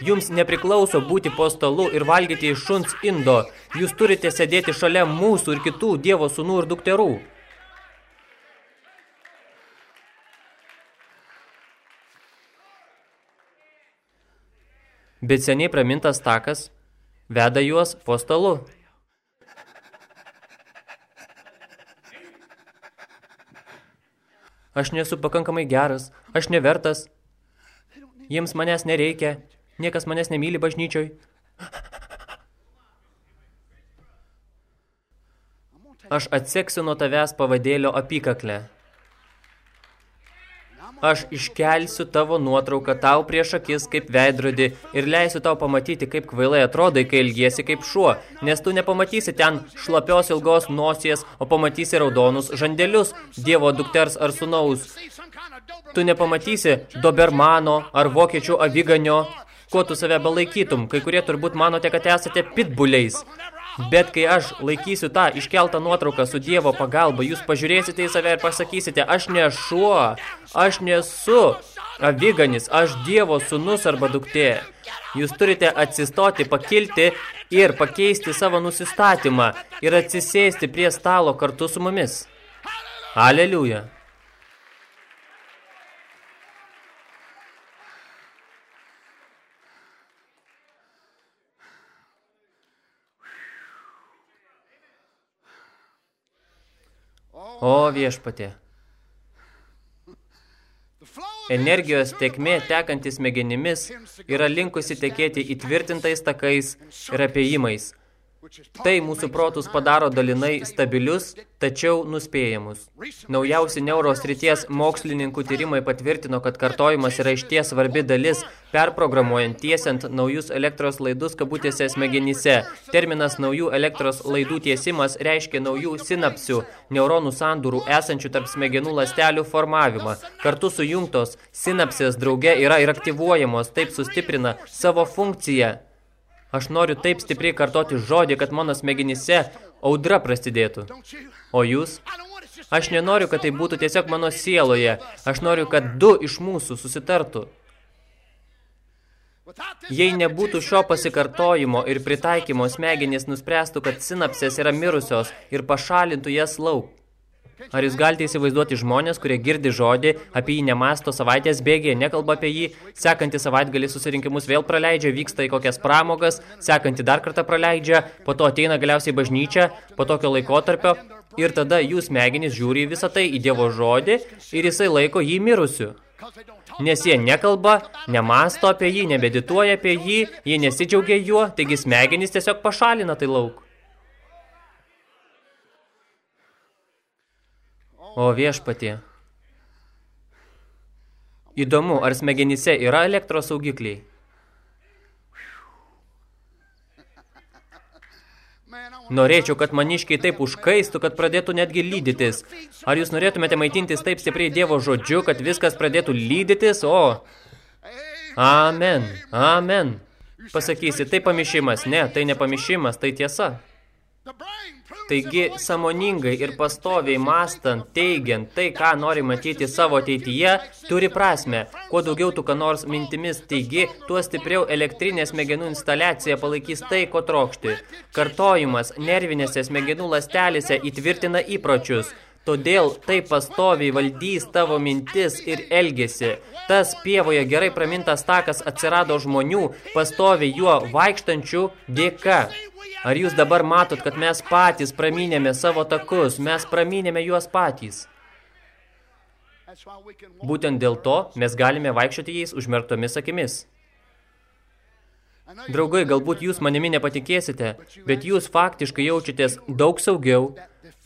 Jums nepriklauso būti po stolu ir valgyti iš šuns indo. Jūs turite sėdėti šalia mūsų ir kitų Dievo sūnų ir dukterų. Bet seniai pramintas takas veda juos po stalu. Aš nesu pakankamai geras, aš nevertas. Jiems manęs nereikia, niekas manęs nemyli bažnyčioj. Aš atseksiu nuo tavęs pavadėlio apykaklę. Aš iškelsiu tavo nuotrauką tau prieš akis kaip veidrodį ir leisiu tau pamatyti, kaip kvailai atrodai, kai ilgiesi kaip šuo, nes tu nepamatysi ten šlapios ilgos nosies, o pamatysi raudonus žandelius Dievo dukters ar sunaus. Tu nepamatysi dobermano ar vokiečių aviganio, kuo tu save belaikytum. Kai kurie turbūt manote, kad esate pitbuliais. Bet kai aš laikysiu tą iškeltą nuotrauką su Dievo pagalba, jūs pažiūrėsite į save ir pasakysite, aš ne šuo, aš nesu aviganis, aš Dievo sūnus arba duktė. Jūs turite atsistoti, pakilti ir pakeisti savo nusistatymą ir atsisėsti prie stalo kartu su mumis. Aleliuja. O viešpatė. Energijos tekmė tekantis smegenimis yra linkusi tekėti įtvirtintais takais ir apėjimais – Tai mūsų protus padaro dalinai stabilius, tačiau nuspėjamus. Naujausi neurosrities mokslininkų tyrimai patvirtino, kad kartojimas yra išties svarbi dalis, perprogramuojant tiesiant naujus elektros laidus kabutėse smegenyse. Terminas naujų elektros laidų tiesimas reiškia naujų sinapsių, neuronų sandūrų esančių tarp smegenų lastelių formavimą. Kartu sujungtos sinapsės drauge yra ir aktyvuojamos, taip sustiprina savo funkciją. Aš noriu taip stipriai kartoti žodį, kad mano smegenyse audra prasidėtų. O jūs? Aš nenoriu, kad tai būtų tiesiog mano sieloje. Aš noriu, kad du iš mūsų susitartų. Jei nebūtų šio pasikartojimo ir pritaikymo smegenys nuspręstų, kad sinapsės yra mirusios ir pašalintų jas lauk. Ar jūs galite įsivaizduoti žmonės, kurie girdi žodį, apie jį nemasto savaitės bėgėje, nekalba apie jį, sekantį savaitgalį susirinkimus vėl praleidžia, vyksta į kokias pramogas, sekantį dar kartą praleidžia, po to ateina galiausiai bažnyčia, po tokio laikotarpio, ir tada jūs smegenys žiūri visą tai į Dievo žodį ir jisai laiko jį mirusiu. Nes jie nekalba, nemasto apie jį, nebedituoja apie jį, jie nesidžiaugia juo, taigi smegenys tiesiog pašalina tai lauk. O viešpatie. Įdomu, ar smegenyse yra elektros saugikliai? Norėčiau, kad maniškiai taip užkaistų, kad pradėtų netgi lydytis. Ar jūs norėtumėte maitintis taip stipriai Dievo žodžiu, kad viskas pradėtų lydytis? O, amen, amen. Pasakysi, tai pamišimas. Ne, tai ne pamišimas, tai tiesa. Taigi, samoningai ir pastoviai mastant, teigiant tai, ką nori matyti savo ateityje, turi prasme. Kuo daugiau tu ką nors mintimis teigi, tuo stipriau elektrinė smegenų instaliacija palaikys tai, ko trokšti. Kartojimas nervinėse smegenų lastelėse įtvirtina įpročius. Todėl tai pastoviai valdys tavo mintis ir elgesi. Tas pievoje gerai pramintas takas atsirado žmonių, pastoviai juo vaikštančių dėka. Ar jūs dabar matot, kad mes patys pramynėme savo takus, mes pramynėme juos patys? Būtent dėl to mes galime vaikščioti jais užmerktomis akimis. Draugai, galbūt jūs manimi nepatikėsite, bet jūs faktiškai jaučiatės daug saugiau,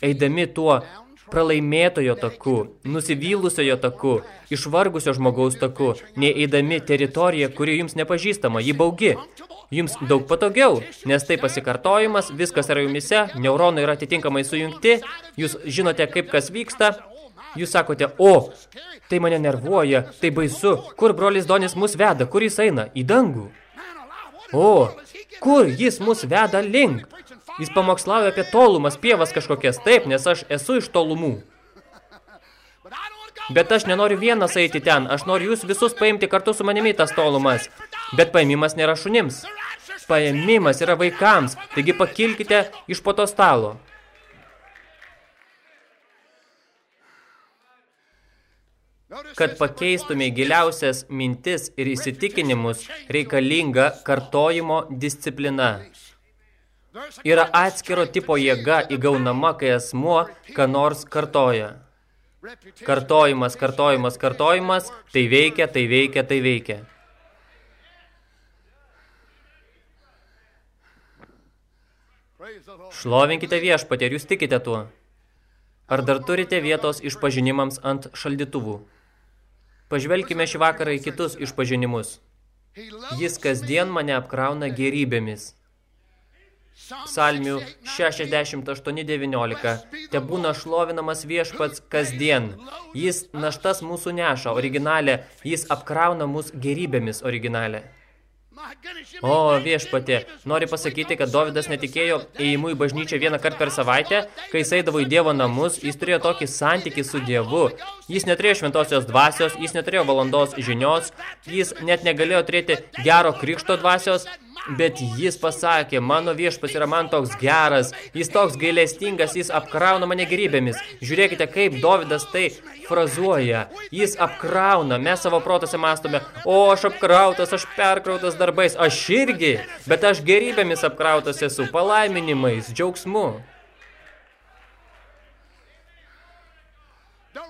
eidami tuo pralaimėtojo taku, nusivylusiojo taku, išvargusio žmogaus taku, nei eidami teritoriją, kuri jums nepažįstama, ji baugi. Jums daug patogiau, nes tai pasikartojimas, viskas yra jumise, neuronai yra atitinkamai sujungti, jūs žinote, kaip kas vyksta, jūs sakote, o, tai mane nervuoja, tai baisu, kur brolis Donis mus veda, kur jis eina, į dangų. O, kur jis mus veda link? Jis pamokslauja apie tolumas, pievas kažkokias, taip, nes aš esu iš tolumų. Bet aš nenoriu vienas eiti ten, aš noriu jūs visus paimti kartu su manimi tas tolumas. Bet paėmimas nėra šunims. Paėmimas yra vaikams, taigi pakilkite iš po to stalo. Kad pakeistume giliausias mintis ir įsitikinimus, reikalinga kartojimo disciplina. Yra atskiro tipo jėga įgaunama, kai asmuo ką nors kartoja. Kartojimas, kartojimas, kartojimas, tai veikia, tai veikia, tai veikia. Šlovinkite viešpatį, ar jūs tikite tuo? Ar dar turite vietos išpažinimams ant šaldytuvų? Pažvelkime šį vakarą į kitus išpažinimus. Jis kasdien mane apkrauna gerybėmis. Psalmių 68.19. Te būna šlovinamas viešpats kasdien. Jis naštas mūsų neša originalė, jis apkrauna mus gerybėmis originalė. O, viešpatė, nori pasakyti, kad Dovydas netikėjo ėjimu į bažnyčią vieną kartą per savaitę, kai jis eidavo į Dievo namus, jis turėjo tokį santykį su Dievu. Jis neturėjo šventosios dvasios, jis neturėjo valandos žinios, jis net negalėjo turėti gero krikšto dvasios, Bet jis pasakė, mano viešpas yra man toks geras, jis toks gailestingas, jis apkrauna mane gerybėmis. Žiūrėkite, kaip Dovydas tai frazuoja. Jis apkrauna, mes savo protose mastome, o aš apkrautas, aš perkrautas darbais, aš irgi, bet aš gerybėmis apkrautas esu, palaiminimais, džiaugsmu.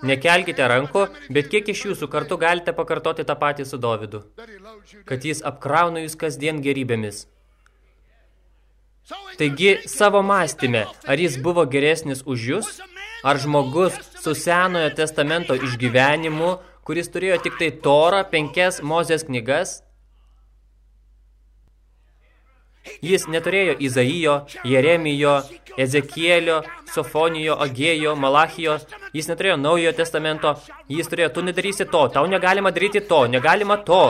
Nekelkite rankų, bet kiek iš jūsų kartu galite pakartoti tą patį su Dovydu, kad jis apkrauna jūs kasdien gerybėmis. Taigi, savo mąstymė, ar jis buvo geresnis už jūs, ar žmogus su senojo testamento išgyvenimu, kuris turėjo tik tai Torą, penkias Mozės knygas, Jis neturėjo Izaijo, Jeremijo, Ezekielio, Sofonijo, Agėjo, Malachijo. Jis neturėjo naujojo testamento. Jis turėjo, tu nedarysi to, tau negalima daryti to, negalima to.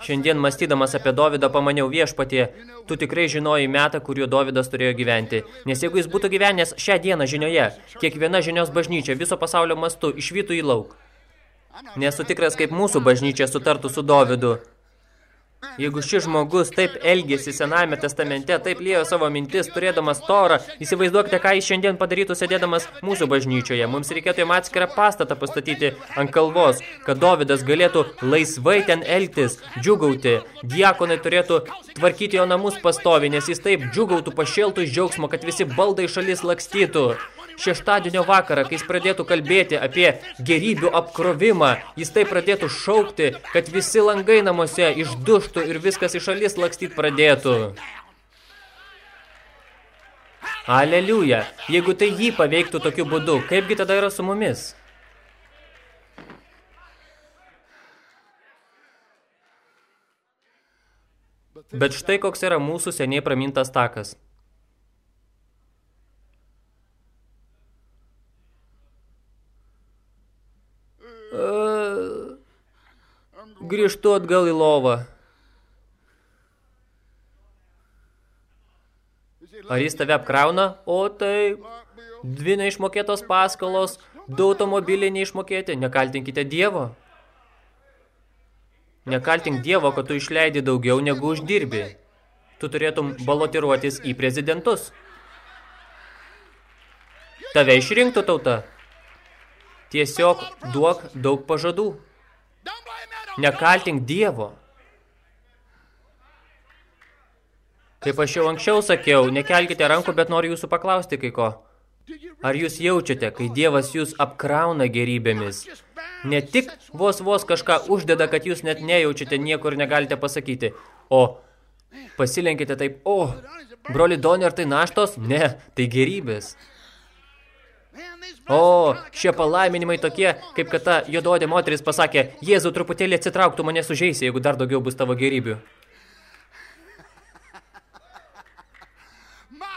Šiandien mąstydamas apie Dovydą pamaniau viešpatie, tu tikrai žinojai metą, kuriuo Dovydas turėjo gyventi. Nes jeigu jis būtų gyvenęs šią dieną žinioje, kiekviena žinios bažnyčia viso pasaulio mastu išvytų į lauk. Nesu tikras, kaip mūsų bažnyčia sutartų su Dovydu. Jeigu šis žmogus taip elgėsi Senajame testamente, taip liejo savo mintis, turėdamas torą, įsivaizduokite, ką jis šiandien padarytų sėdėdamas mūsų bažnyčioje. Mums reikėtų jam atskirą pastatą pastatyti ant kalvos, kad Dovydas galėtų laisvai ten elgtis, džiugauti. Diakonai turėtų tvarkyti jo namus pastovi, nes jis taip džiugautų pašėltų iš džiaugsmo, kad visi baldai šalis lakstytų šeštadienio vakarą, kai jis pradėtų kalbėti apie gerybių apkrovimą, jis tai pradėtų šaukti, kad visi langai namuose išduštų ir viskas iš šalis lakstyt pradėtų. Aleliuja, jeigu tai jį paveiktų tokiu būdu, kaipgi tada yra su mumis? Bet štai koks yra mūsų seniai pramintas takas – grįžtu atgal į lovą. Ar jis tave apkrauna? O taip, dvi neišmokėtos paskalos, du automobiliai neišmokėti, nekaltinkite Dievo. Nekaltink Dievo, kad tu išleidi daugiau negu uždirbi. Tu turėtum balotiruotis į prezidentus. Tave išrinktų tauta. Tiesiog duok daug pažadų. Nekaltink Dievo. Kaip aš jau anksčiau sakiau, nekelkite rankų, bet noriu jūsų paklausti kai ko. Ar jūs jaučiate, kai Dievas jūs apkrauna gerybėmis? Ne tik vos vos kažką uždeda, kad jūs net nejaučiate nieko ir negalite pasakyti, o pasilenkite taip, o, broli Doni, ar tai naštos? Ne, tai gerybės. O, šie palaiminimai tokie, kaip kad ta juododė moteris pasakė, Jėzau, truputėlį atsitrauktų mane sužeisi, jeigu dar daugiau bus tavo gerybių.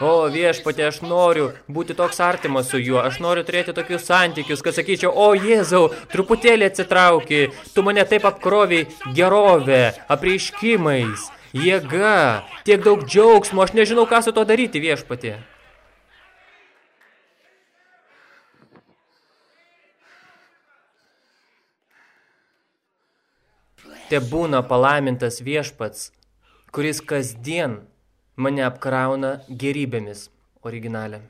O, viešpatė, aš noriu būti toks artimas su juo, aš noriu turėti tokius santykius, kad sakyčiau, o, Jėzau, truputėlį atsitrauki, tu mane taip apkroviai gerovę, apreiškimais, jėga, tiek daug džiaugsmo, aš nežinau, ką su to daryti, viešpatė. Te būna palaimintas viešpats, kuris kasdien mane apkrauna gerybėmis originalė.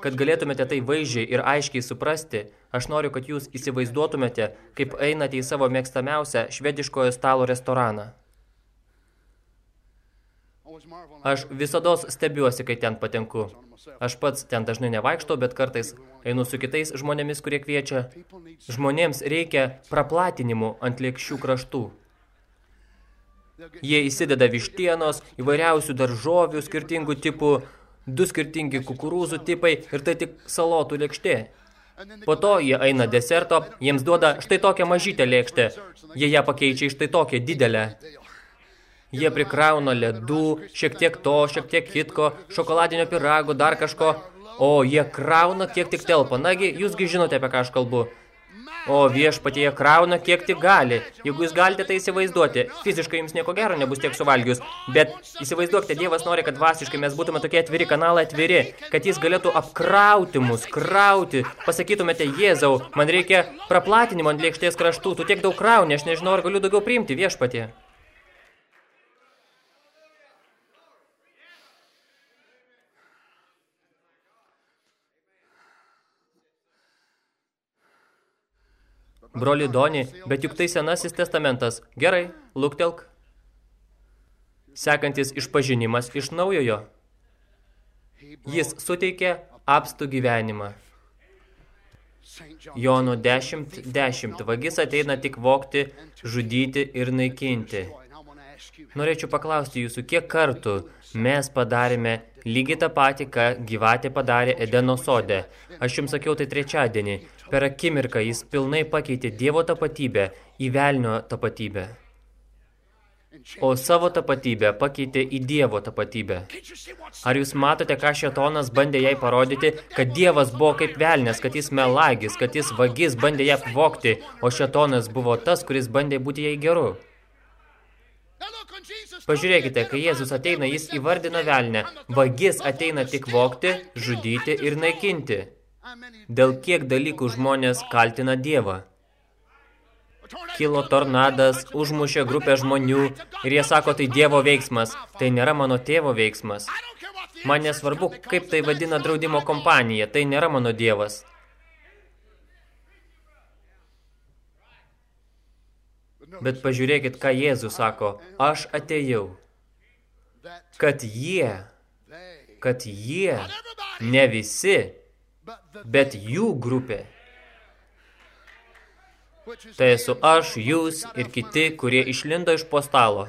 Kad galėtumėte tai vaizdžiai ir aiškiai suprasti, aš noriu, kad jūs įsivaizduotumėte, kaip einate į savo mėgstamiausią švediškojo stalo restoraną. Aš visados stebiuosi, kai ten patenku. Aš pats ten dažnai nevaikštau, bet kartais einu su kitais žmonėmis, kurie kviečia. Žmonėms reikia praplatinimų ant lėkščių kraštų. Jie įsideda vištienos, įvairiausių daržovių skirtingų tipų, du skirtingi kukurūzų tipai ir tai tik salotų lėkštė. Po to jie eina deserto, jiems duoda štai tokią mažytę lėkštę, jie ją pakeičia iš štai tokią didelę. Jie prikrauna ledų, šiek tiek to, šiek tiek kitko, šokoladinio pirago, dar kažko. O, jie krauna kiek tik telpa. Nagi, jūsgi žinote, apie ką aš kalbu. O viešpatie jie krauna kiek tik gali. Jeigu jūs galite tai įsivaizduoti, fiziškai jums nieko gero nebus tiek suvalgius. Bet įsivaizduokite, Dievas nori, kad dvasiškai mes būtume tokie atviri kanalai atviri, kad jis galėtų apkrauti mus, krauti. Pasakytumėte, Jėzau, man reikia praplatinimo ant lėkštės kraštų, tu tiek daug krauni, aš nežinau, ar galiu daugiau priimti viešpatie. Broli Doni, bet juk tai senasis testamentas. Gerai, luktelk. Sekantis išpažinimas iš naujojo. Jis suteikė apstų gyvenimą. Jono 10, 10. Vagis ateina tik vokti, žudyti ir naikinti. Norėčiau paklausti jūsų, kiek kartų mes padarėme lygiai tą patį, ką gyvatė padarė Edeno sode. Aš jums sakiau tai trečiadienį. Per akimirką jis pilnai pakeitė Dievo tapatybę į velnio tapatybę. O savo tapatybę pakeitė į Dievo tapatybę. Ar jūs matote, ką šetonas bandė jai parodyti, kad Dievas buvo kaip velnės, kad jis melagis, kad jis vagis bandė ją apvokti, o šetonas buvo tas, kuris bandė būti jai geru? Pažiūrėkite, kai Jėzus ateina, jis įvardina velnę. Vagis ateina tik vokti, žudyti ir naikinti. Dėl kiek dalykų žmonės kaltina Dievą. Kilo tornadas, užmušė grupę žmonių ir jie sako, tai Dievo veiksmas, tai nėra mano tėvo veiksmas. Man nesvarbu, kaip tai vadina draudimo kompanija, tai nėra mano Dievas. Bet pažiūrėkit, ką Jėzus sako. Aš atėjau, kad jie, kad jie, ne visi, bet jų grupė. Tai esu aš, jūs ir kiti, kurie išlindo iš po stalo.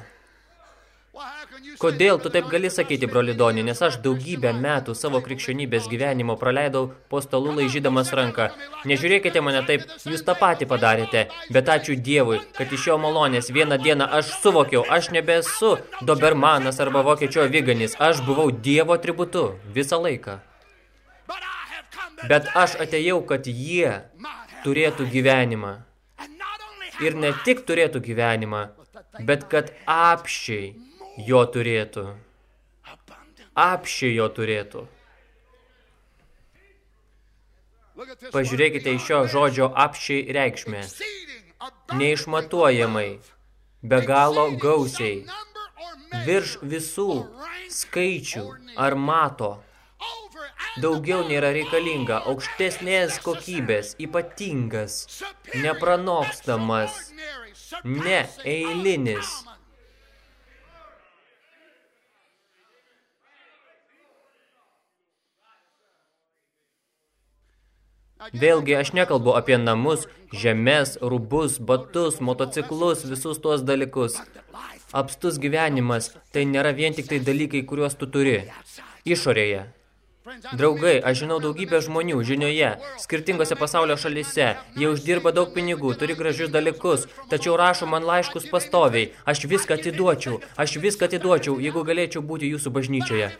Kodėl tu taip gali sakyti, brolidonį, nes aš daugybę metų savo krikščionybės gyvenimo praleidau po stalų laižydamas ranką. Nežiūrėkite mane taip, jūs tą patį padarėte, bet ačiū Dievui, kad iš jo malonės vieną dieną aš suvokiau, aš nebesu dobermanas arba vokiečio viganis, aš buvau Dievo atributu visą laiką. Bet aš atėjau, kad jie turėtų gyvenimą. Ir ne tik turėtų gyvenimą, bet kad apščiai jo turėtų. Apšiai jo turėtų. Pažiūrėkite į šio žodžio apšiai reikšmę. Neišmatuojamai, be galo gausiai, virš visų skaičių ar mato. Daugiau nėra reikalinga, aukštesnės kokybės, ypatingas, nepranokstamas, ne eilinis. Vėlgi, aš nekalbu apie namus, žemės, rubus, batus, motociklus, visus tuos dalykus. Apstus gyvenimas – tai nėra vien tik tai dalykai, kuriuos tu turi. Išorėje. Draugai, aš žinau daugybę žmonių žinioje, skirtingose pasaulio šalyse. Jie uždirba daug pinigų, turi gražius dalykus, tačiau rašo man laiškus pastoviai. Aš viską atiduočiau, aš viską atiduočiau, jeigu galėčiau būti jūsų bažnyčioje.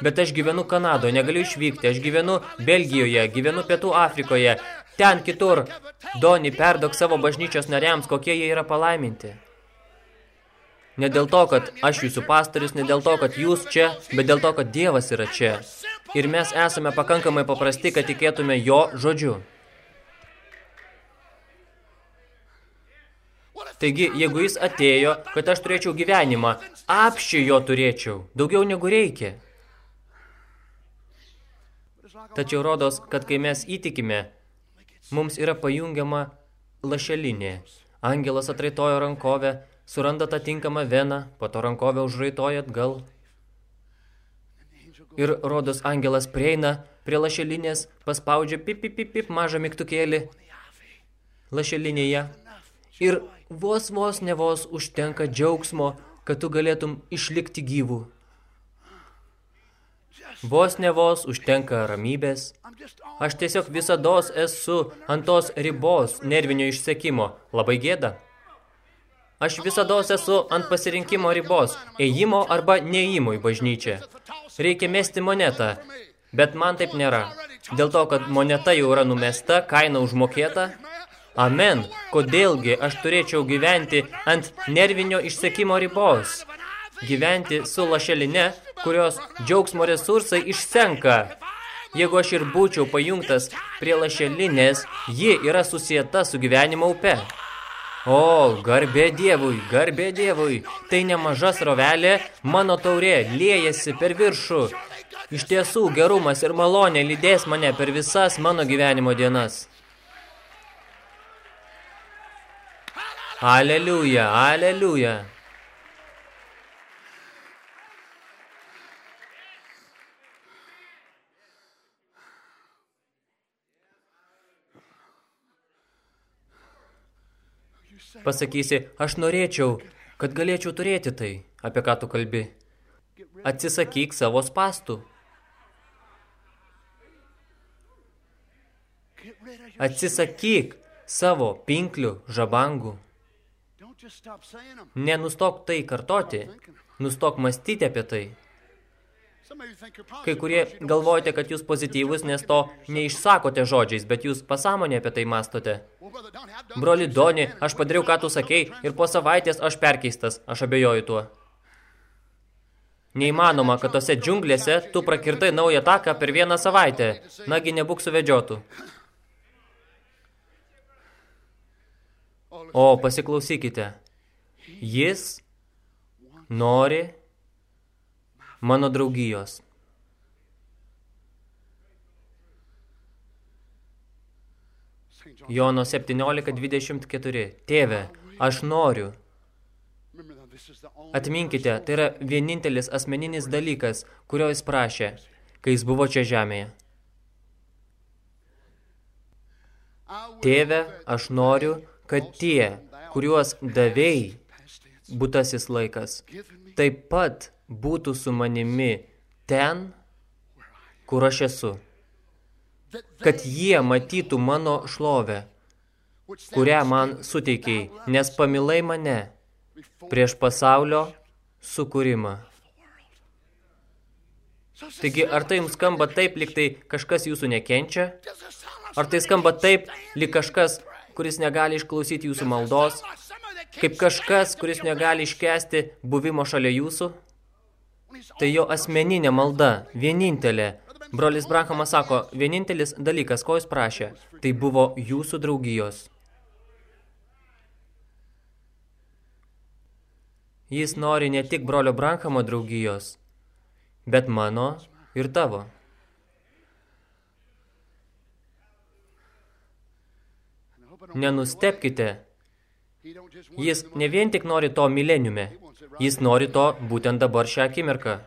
Bet aš gyvenu Kanadoje, negaliu išvykti, aš gyvenu Belgijoje, gyvenu Pietų Afrikoje, ten kitur. Doni, perdok savo bažnyčios nariams, kokie jie yra palaiminti. Ne dėl to, kad aš jūsų pastorius, ne dėl to, kad jūs čia, bet dėl to, kad Dievas yra čia. Ir mes esame pakankamai paprasti, kad tikėtume jo žodžiu. Taigi, jeigu jis atėjo, kad aš turėčiau gyvenimą, apščiai jo turėčiau, daugiau negu reikia. Tačiau rodos, kad kai mes įtikime, mums yra pajungiama lašelinė. Angelas atraitojo rankovę, suranda tą tinkamą veną, po to rankovę užraitoja atgal. Ir rodos angelas prieina prie lašelinės, paspaudžia pip, pip, pip, pip mažą mygtukėlį lašelinėje. Ir vos vos ne vos užtenka džiaugsmo, kad tu galėtum išlikti gyvų. Vos ne vos užtenka ramybės. Aš tiesiog visados esu ant tos ribos nervinio išsekimo. Labai gėda. Aš visados esu ant pasirinkimo ribos, ėjimo arba neėjimo į bažnyčią. Reikia mesti monetą, bet man taip nėra. Dėl to, kad moneta jau yra numesta, kaina užmokėta. Amen. Kodėlgi aš turėčiau gyventi ant nervinio išsekimo ribos? Gyventi su lašeline, kurios džiaugsmo resursai išsenka. Jeigu aš ir būčiau pajungtas prie lašelinės, ji yra susieta su gyvenimo upe. O, garbė Dievui, garbė Dievui, tai nemaža srovelė, mano taurė liejasi per viršų. Iš tiesų, gerumas ir malonė lydės mane per visas mano gyvenimo dienas. Aleliuja, aleliuja. Pasakysi, aš norėčiau, kad galėčiau turėti tai, apie ką tu kalbi. Atsisakyk savo spastų. Atsisakyk savo pinklių, žabangų. Nenustok tai kartoti, nustok mąstyti apie tai. Kai kurie galvojate, kad jūs pozityvus, nes to neišsakote žodžiais, bet jūs pasąmonė apie tai mastote. Broli Doni, aš padariau, ką tu sakei, ir po savaitės aš perkeistas, aš abejoju tuo. Neįmanoma, kad tose džiunglėse tu prakirtai naują taką per vieną savaitę. Nagi, nebūk suvedžiotų. O, pasiklausykite. Jis nori mano draugijos. Jono 17.24. Tėve, aš noriu. Atminkite, tai yra vienintelis asmeninis dalykas, kurio jis prašė, kai jis buvo čia žemėje. Tėve, aš noriu, kad tie, kuriuos davėjai, būtasis laikas, taip pat būtų su manimi ten, kur aš esu. Kad jie matytų mano šlovę, kurią man suteikiai, nes pamilai mane prieš pasaulio sukūrimą. Taigi, ar tai jums skamba taip, lyg tai kažkas jūsų nekenčia? Ar tai skamba taip, lyg kažkas, kuris negali išklausyti jūsų maldos? Kaip kažkas, kuris negali iškesti buvimo šalia jūsų? Tai jo asmeninė malda, vienintelė. Brolis Branhamas sako, vienintelis dalykas, ko jis prašė, tai buvo jūsų draugijos. Jis nori ne tik brolio Branhamo draugijos, bet mano ir tavo. Nenustepkite, jis ne vien tik nori to mileniume, Jis nori to būtent dabar šią akimirką.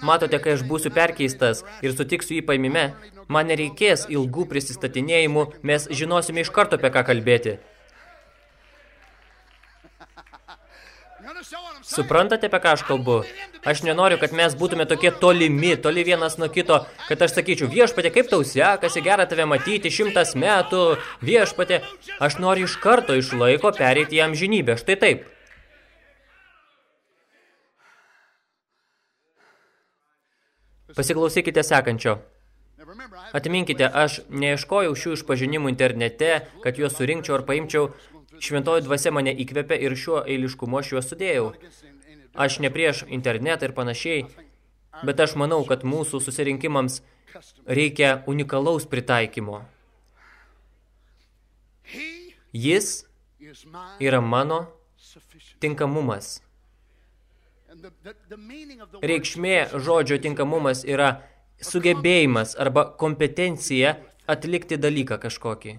Matote, kai aš būsiu perkeistas ir sutiksiu jį paimime, man nereikės ilgų prisistatinėjimų, mes žinosime iš karto, apie ką kalbėti. Suprantate, apie ką aš kalbu? Aš nenoriu, kad mes būtume tokie tolimi, toli vienas nuo kito, kad aš sakyčiau, viešpatė, kaip tau sekasi, gera tave matyti, šimtas metų, viešpatė. Aš noriu iš karto iš laiko pereiti jam žinybę, štai taip. Pasiklausykite sekančio. Atminkite, aš neieškojau šių išpažinimų internete, kad juos surinkčiau ar paimčiau Šventoji dvasia mane įkvėpė ir šiuo eiliškumu aš juos sudėjau. Aš ne prieš internetą ir panašiai, bet aš manau, kad mūsų susirinkimams reikia unikalaus pritaikymo. Jis yra mano tinkamumas. Reikšmė žodžio tinkamumas yra sugebėjimas arba kompetencija atlikti dalyką kažkokį.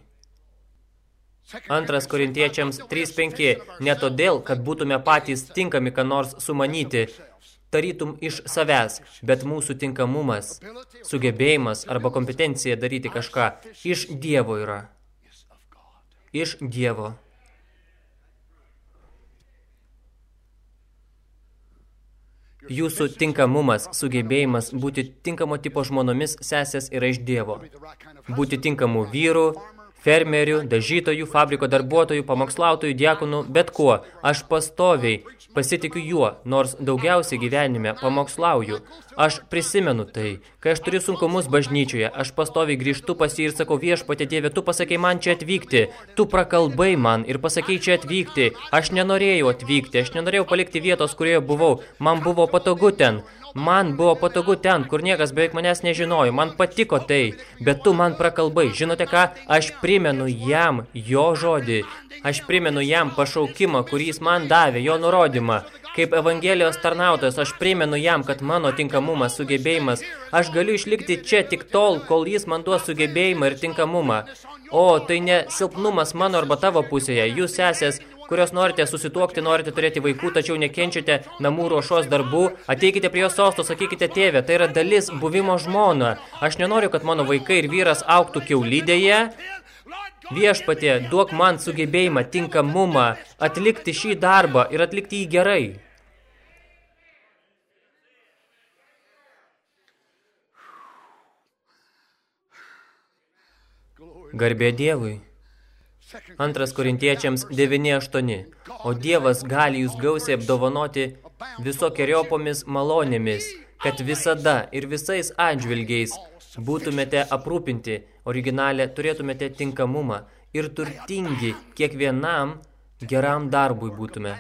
Antras korintiečiams 3.5. Ne todėl, kad būtume patys tinkami, ką nors sumanyti, tarytum iš savęs, bet mūsų tinkamumas, sugebėjimas arba kompetencija daryti kažką iš Dievo yra. Iš Dievo. Jūsų tinkamumas, sugebėjimas būti tinkamo tipo žmonomis sesės yra iš Dievo. Būti tinkamų vyrų, fermerių, dažytojų, fabriko darbuotojų, pamokslautojų, diakonų, bet kuo. Aš pastoviai pasitikiu juo, nors daugiausiai gyvenime pamokslauju. Aš prisimenu tai, kai aš turiu sunkumus bažnyčioje, aš pastoviai grįžtu pas jį ir sakau, viešpatė Dieve, tu pasakei man čia atvykti, tu prakalbai man ir pasakei čia atvykti. Aš nenorėjau atvykti, aš nenorėjau palikti vietos, kurioje buvau, man buvo patogu ten. Man buvo patogu ten, kur niekas beveik manęs nežinojo, man patiko tai, bet tu man prakalbai. Žinote ką, aš primenu jam jo žodį, aš primenu jam pašaukimą, kurį jis man davė, jo nurodymą. Kaip Evangelijos tarnautojas, aš primenu jam, kad mano tinkamumas, sugebėjimas, aš galiu išlikti čia tik tol, kol jis man duos sugebėjimą ir tinkamumą. O, tai ne silpnumas mano arba tavo pusėje. Jūs sesės, kurios norite susituokti, norite turėti vaikų, tačiau nekenčiate namų ruošos darbų, ateikite prie jo sosto, sakykite tėvė, tai yra dalis buvimo žmona. Aš nenoriu, kad mano vaikai ir vyras auktų kiaulydėje. Viešpatė, duok man sugebėjimą, tinkamumą, atlikti šį darbą ir atlikti jį gerai. Garbė Dievui. Antras korintiečiams 9.8. O Dievas gali jūs gausiai apdovanoti visokiojopomis malonėmis, kad visada ir visais atžvilgiais būtumėte aprūpinti, originalė turėtumėte tinkamumą ir turtingi kiekvienam geram darbui būtume.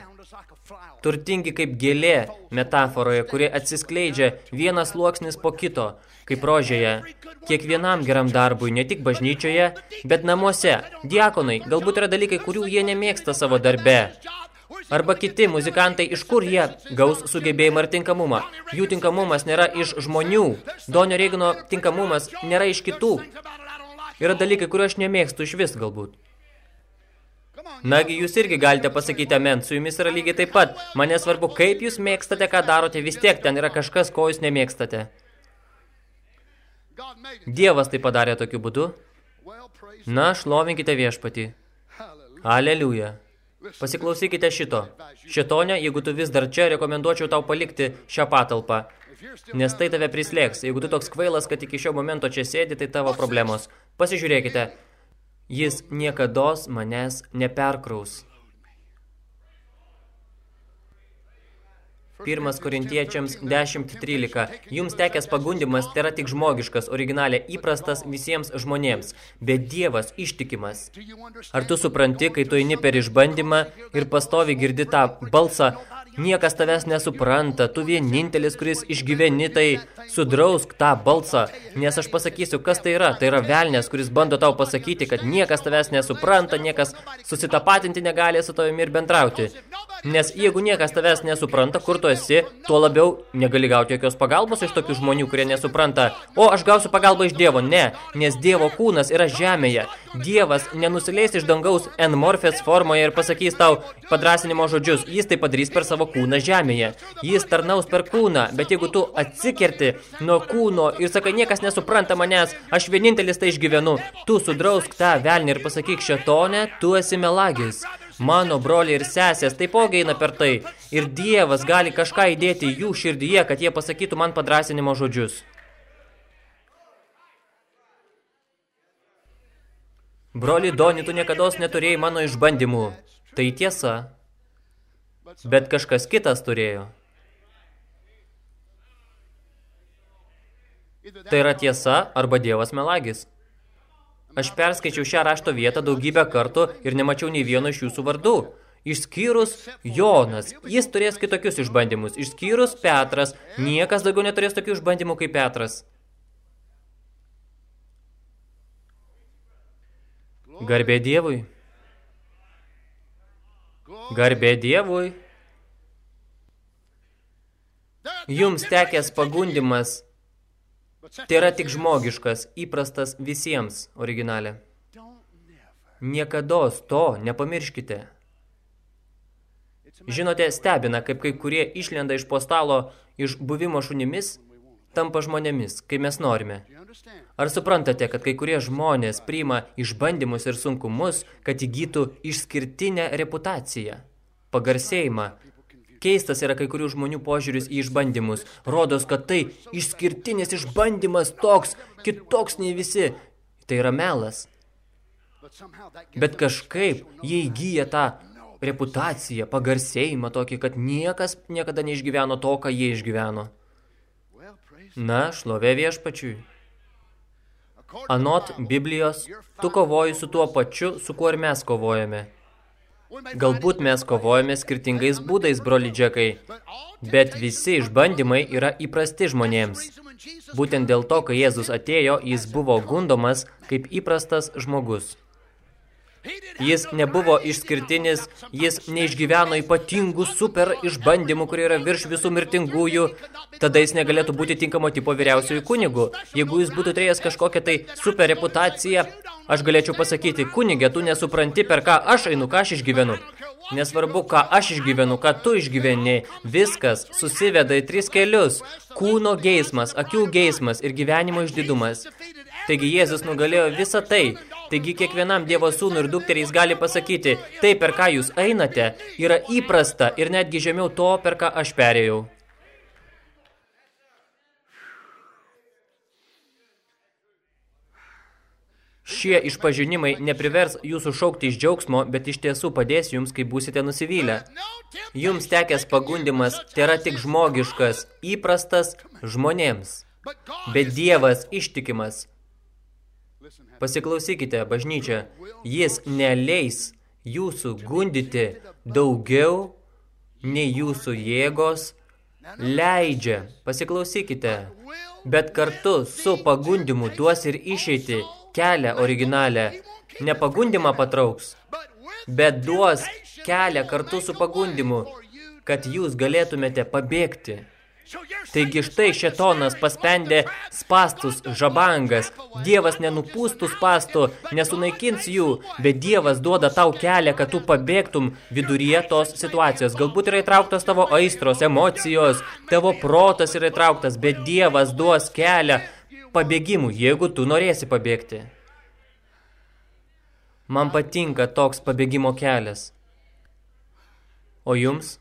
Turtingi kaip gėlė metaforoje, kuri atsiskleidžia vienas sluoksnis po kito, kaip rožėje, kiekvienam geram darbui, ne tik bažnyčioje, bet namuose. Diakonai, galbūt yra dalykai, kurių jie nemėgsta savo darbe. Arba kiti muzikantai, iš kur jie gaus sugebėjimą ir tinkamumą. Jų tinkamumas nėra iš žmonių. Donio Reigano tinkamumas nėra iš kitų. Yra dalykai, kuriuo aš nemėgstu iš vis galbūt. Nagi, jūs irgi galite pasakyti amen, su jumis yra lygiai taip pat. Mane svarbu, kaip jūs mėgstate, ką darote, vis tiek ten yra kažkas, ko jūs nemėgstate. Dievas tai padarė tokiu būdu. Na, šlovinkite viešpatį. Aleliuja. Pasiklausykite šito. Šitone, jeigu tu vis dar čia, rekomenduočiau tau palikti šią patalpą. Nes tai tave prislėgs. Jeigu tu toks kvailas, kad iki šio momento čia sėdi, tai tavo problemos. Pasižiūrėkite. Jis niekados manęs neperkraus. Pirmas korintiečiams 10.13. Jums tekęs pagundimas tai yra tik žmogiškas, originalė įprastas visiems žmonėms, bet Dievas ištikimas. Ar tu supranti, kai tu eini per išbandymą ir pastovi girdi tą balsą, Niekas tavęs nesupranta, tu vienintelis, kuris išgyveni, tai sudrausk tą balsą, nes aš pasakysiu, kas tai yra. Tai yra velnės, kuris bando tau pasakyti, kad niekas tavęs nesupranta, niekas susitapatinti negali su tavimi ir bendrauti. Nes jeigu niekas tavęs nesupranta, kur tu esi, tuo labiau negali gauti jokios pagalbos iš tokių žmonių, kurie nesupranta. O, aš gausiu pagalbą iš Dievo. Ne, nes Dievo kūnas yra žemėje. Dievas nenusileis iš dangaus N-morfės formoje ir pasakys tau padrasinimo žodžius. Jis tai padarys per savo kūną žemėje. Jis tarnaus per kūną, bet jeigu tu atsikerti nuo kūno ir sakai, niekas nesupranta manęs, aš vienintelis tai išgyvenu, tu sudrausk tą velnį ir pasakyk šetone, tu esi melagis. Mano broliai ir sesės taipogi eina per tai. Ir Dievas gali kažką įdėti jų širdyje, kad jie pasakytų man padrasinimo žodžius. Broli Doni, tu niekados neturėjai mano išbandymų. Tai tiesa bet kažkas kitas turėjo. Tai yra tiesa arba Dievas melagis. Aš perskaičiau šią rašto vietą daugybę kartų ir nemačiau nei vieno iš jūsų vardų. Išskyrus Jonas, jis turės kitokius išbandymus. Išskyrus Petras, niekas daugiau neturės tokių išbandymų kaip Petras. Garbė Dievui. Garbė Dievui. Jums tekęs pagundimas tai yra tik žmogiškas, įprastas visiems originalė. Niekados to nepamirškite. Žinote, stebina, kaip kai kurie išlenda iš po stalo iš buvimo šunimis, tampa žmonėmis, kai mes norime. Ar suprantate, kad kai kurie žmonės priima išbandymus ir sunkumus, kad įgytų išskirtinę reputaciją, pagarsėjimą, Keistas yra kai kurių žmonių požiūris į išbandymus. Rodos, kad tai išskirtinis išbandymas toks, kitoks nei visi. Tai yra melas. Bet kažkaip jie įgyja tą reputaciją, pagarsėjimą tokį, kad niekas niekada neišgyveno to, ką jie išgyveno. Na, šlovė viešpačiui. Anot Biblijos, tu kovoji su tuo pačiu, su kuo ir mes kovojame. Galbūt mes kovojame skirtingais būdais, broli džekai, bet visi išbandymai yra įprasti žmonėms. Būtent dėl to, kai Jėzus atėjo, jis buvo gundomas kaip įprastas žmogus. Jis nebuvo išskirtinis, jis neišgyveno ypatingų super išbandymų, kurie yra virš visų mirtingųjų. Tada jis negalėtų būti tinkamo tipo vyriausiųjų kunigų. Jeigu jis būtų turėjęs kažkokią tai super reputaciją, aš galėčiau pasakyti, kunigė, tu nesupranti, per ką aš einu, ką aš išgyvenu. Nesvarbu, ką aš išgyvenu, ką tu išgyveni, viskas susiveda į tris kelius. Kūno geismas, akių geismas ir gyvenimo išdidumas. Taigi Jėzus nugalėjo visą tai. Taigi kiekvienam Dievo sūnų ir dukteriais gali pasakyti, tai per ką jūs einate, yra įprasta ir netgi žemiau to, per ką aš perėjau. Šie išpažinimai neprivers jūsų šaukti iš džiaugsmo, bet iš tiesų padės jums, kai būsite nusivylę. Jums tekęs pagundimas tėra tik žmogiškas, įprastas žmonėms. Bet Dievas ištikimas. Pasiklausykite, bažnyčia, jis neleis jūsų gundyti daugiau, nei jūsų jėgos leidžia. Pasiklausykite, bet kartu su pagundimu duos ir išeiti kelią originalę. Ne pagundimą patrauks, bet duos kelią kartu su pagundimu, kad jūs galėtumėte pabėgti. Taigi štai šetonas paspendė spastus žabangas. Dievas nenupūstų spastų, nesunaikins jų, bet Dievas duoda tau kelią, kad tu pabėgtum viduryje tos situacijos. Galbūt yra įtrauktas tavo aistros, emocijos, tavo protas yra įtrauktas, bet Dievas duos kelią pabėgimų, jeigu tu norėsi pabėgti. Man patinka toks pabėgimo kelias. O jums?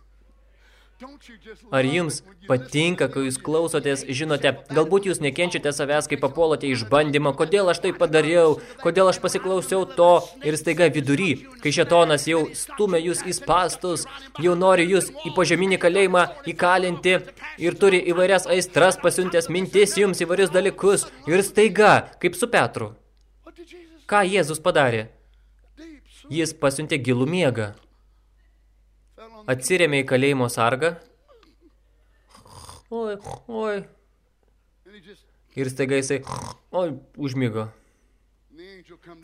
Ar jums patinka, kai jūs klausotės, žinote, galbūt jūs nekenčiate savęs, kai papuolote išbandymą, kodėl aš tai padariau, kodėl aš pasiklausiau to ir staiga vidury, kai šetonas jau stumia jūs į spastus, jau nori jūs į požeminį kalėjimą įkalinti ir turi įvairias aistras pasiuntęs mintis jums įvairius dalykus ir staiga, kaip su Petru. Ką Jėzus padarė? Jis pasiuntė gilų miegą atsirėmė į kalėjimo sargą. Oi, oi. Ir staiga jisai, oi, užmigo.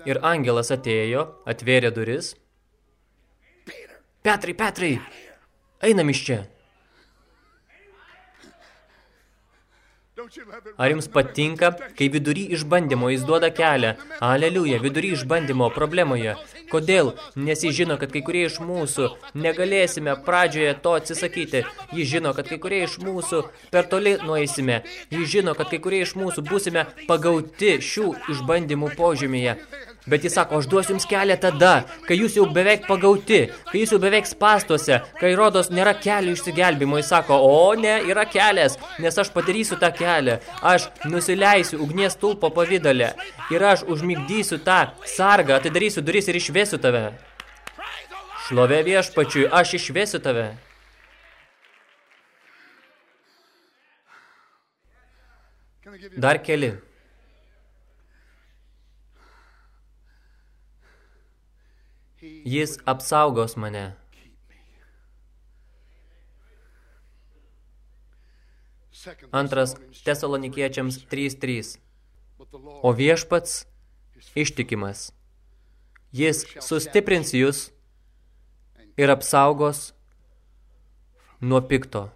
Ir angelas atėjo, atvėrė duris. Petrai, Petrai, einam iš čia. Ar jums patinka, kai vidury išbandymo jis duoda kelią? Aleliuja, vidury išbandymo problemoje. Kodėl? Nes jis žino, kad kai kurie iš mūsų negalėsime pradžioje to atsisakyti. Jis žino, kad kai kurie iš mūsų per toli nueisime. Jis žino, kad kai kurie iš mūsų būsime pagauti šių išbandymų požymėje. Bet jis sako, aš duosiu jums kelią tada, kai jūs jau beveik pagauti, kai jūs jau beveik spastuose, kai rodos nėra kelių išsigelbimo. Jis sako, o ne, yra kelias, nes aš padarysiu tą kelią. Aš nusileisiu ugnies tulpo pavydalę ir aš užmigdysiu tą sargą, atidarysiu duris ir išvesiu tave. Šlovė viešpačiui, aš išvesiu tave. Dar keli. Jis apsaugos mane. Antras Tesalonikiečiams 3.3. O viešpats ištikimas. Jis sustiprins jūs ir apsaugos nuo pikto.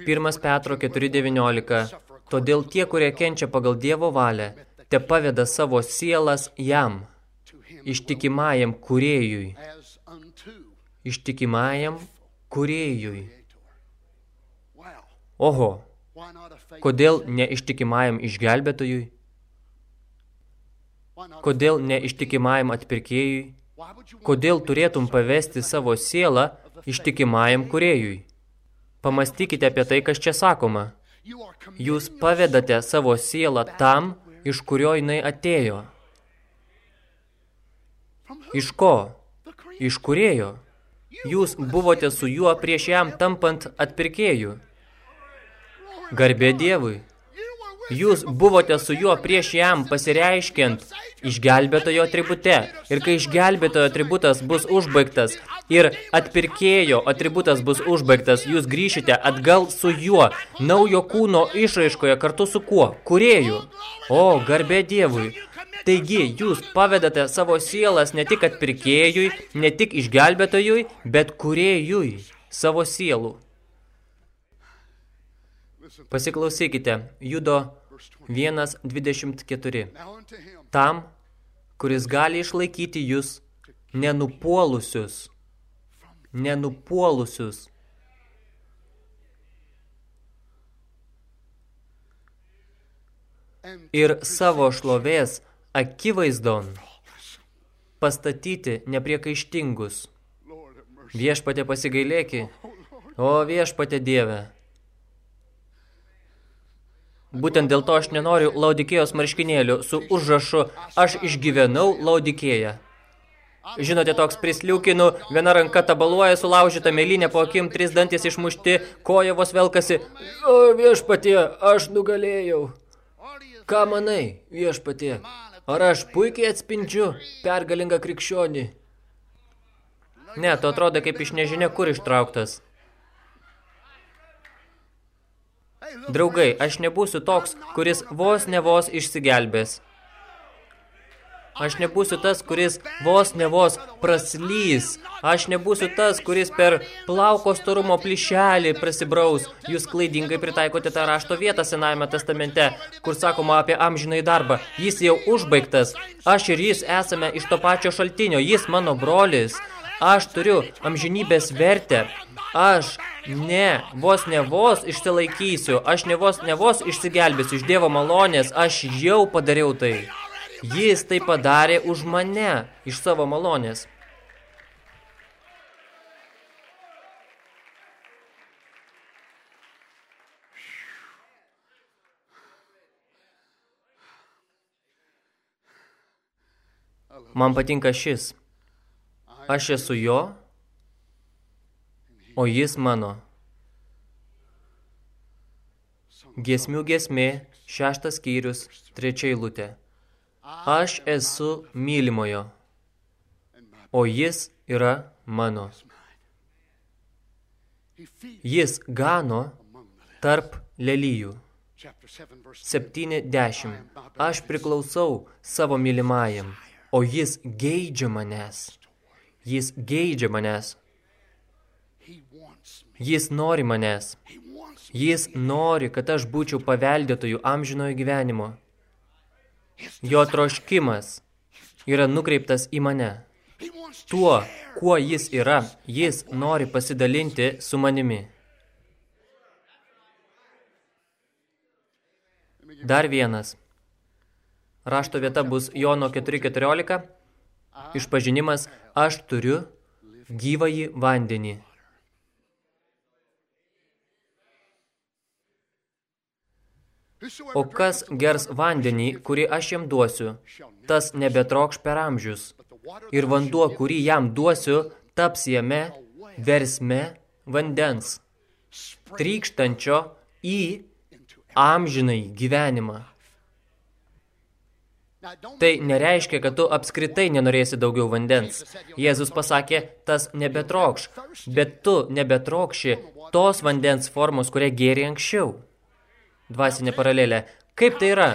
1 Petro 4.19. Todėl tie, kurie kenčia pagal Dievo valią, te paveda savo sielas jam – ištikimajam kuriejui. Ištikimajam kuriejui. Oho, kodėl neištikimajam išgelbėtojui? Kodėl neištikimajam atpirkėjui? Kodėl turėtum pavesti savo sielą ištikimajam kuriejui? Pamastykite apie tai, kas čia sakoma. Jūs pavedate savo sielą tam, iš kurio jinai atėjo. Iš ko? Iš kurėjo. Jūs buvote su juo prieš jam tampant atpirkėjų. Garbė Dievui. Jūs buvote su juo prieš jam pasireiškiant išgelbėtojo atribute. Ir kai išgelbėtojo atributas bus užbaigtas ir atpirkėjo atributas bus užbaigtas, jūs grįšite atgal su juo, naujo kūno išraiškoje kartu su kuo? Kurėju. O, garbė Dievui. Taigi, jūs pavedate savo sielas ne tik atpirkėjui, ne tik išgelbėtojui, bet kurėjui savo sielų. Pasiklausykite, Judo 1.24. Tam, kuris gali išlaikyti jūs nenupuolusius, nenupuolusius. Ir savo šlovės akivaizdon pastatyti nepriekaištingus. Viešpatė pasigailėki, o viešpatė Dieve. Būtent dėl to aš nenoriu laudikėjos marškinėlių su užrašu Aš išgyvenau laudikėją. Žinote, toks prisliukinu, viena ranka tabaluoja, sulaužyta mėlynė, po akim tris dantis išmušti, koja vos velkasi. O viešpatie, aš nugalėjau. Ką manai, viešpatie? Ar aš puikiai atspindžiu pergalingą krikščionį? Ne, tu atrodo kaip iš nežinia kur ištrauktas. Draugai, aš nebūsiu toks, kuris vos ne vos išsigelbės. Aš nebūsiu tas, kuris vos ne vos praslys. Aš nebūsiu tas, kuris per plauko storumo plyšelį prasibraus. Jūs klaidingai pritaikote tą rašto vietą Senajame testamente, kur sakoma apie amžinai darbą. Jis jau užbaigtas. Aš ir jis esame iš to pačio šaltinio. Jis mano brolis. Aš turiu amžinybės vertę. Aš ne, vos ne vos išsilaikysiu, aš ne vos ne vos išsigelbėsiu iš Dievo malonės, aš jau padariau tai. Jis tai padarė už mane, iš savo malonės. Man patinka šis. Aš esu jo, o jis mano. Giesmių giesmė, šeštas skyrius, trečia eilutė. Aš esu mylimojo, o jis yra mano. Jis gano tarp lelyjų. 70. Aš priklausau savo mylimajam, o jis geidžia manęs. Jis geidžia manęs. Jis nori manęs. Jis nori, kad aš būčiau paveldėtojų amžinojo gyvenimo. Jo troškimas yra nukreiptas į mane. Tuo, kuo jis yra, jis nori pasidalinti su manimi. Dar vienas. Rašto vieta bus Jono 4.14. Išpažinimas, aš turiu gyvąjį vandenį. O kas gers vandenį, kurį aš jam duosiu, tas nebetrokš per amžius. Ir vanduo, kurį jam duosiu, taps jame versme vandens, trykštančio į amžinai gyvenimą. Tai nereiškia, kad tu apskritai nenorėsi daugiau vandens. Jėzus pasakė, tas nebetrokš, bet tu nebetrokši tos vandens formos, kurią gėri anksčiau dvasinė paralelė. Kaip tai yra?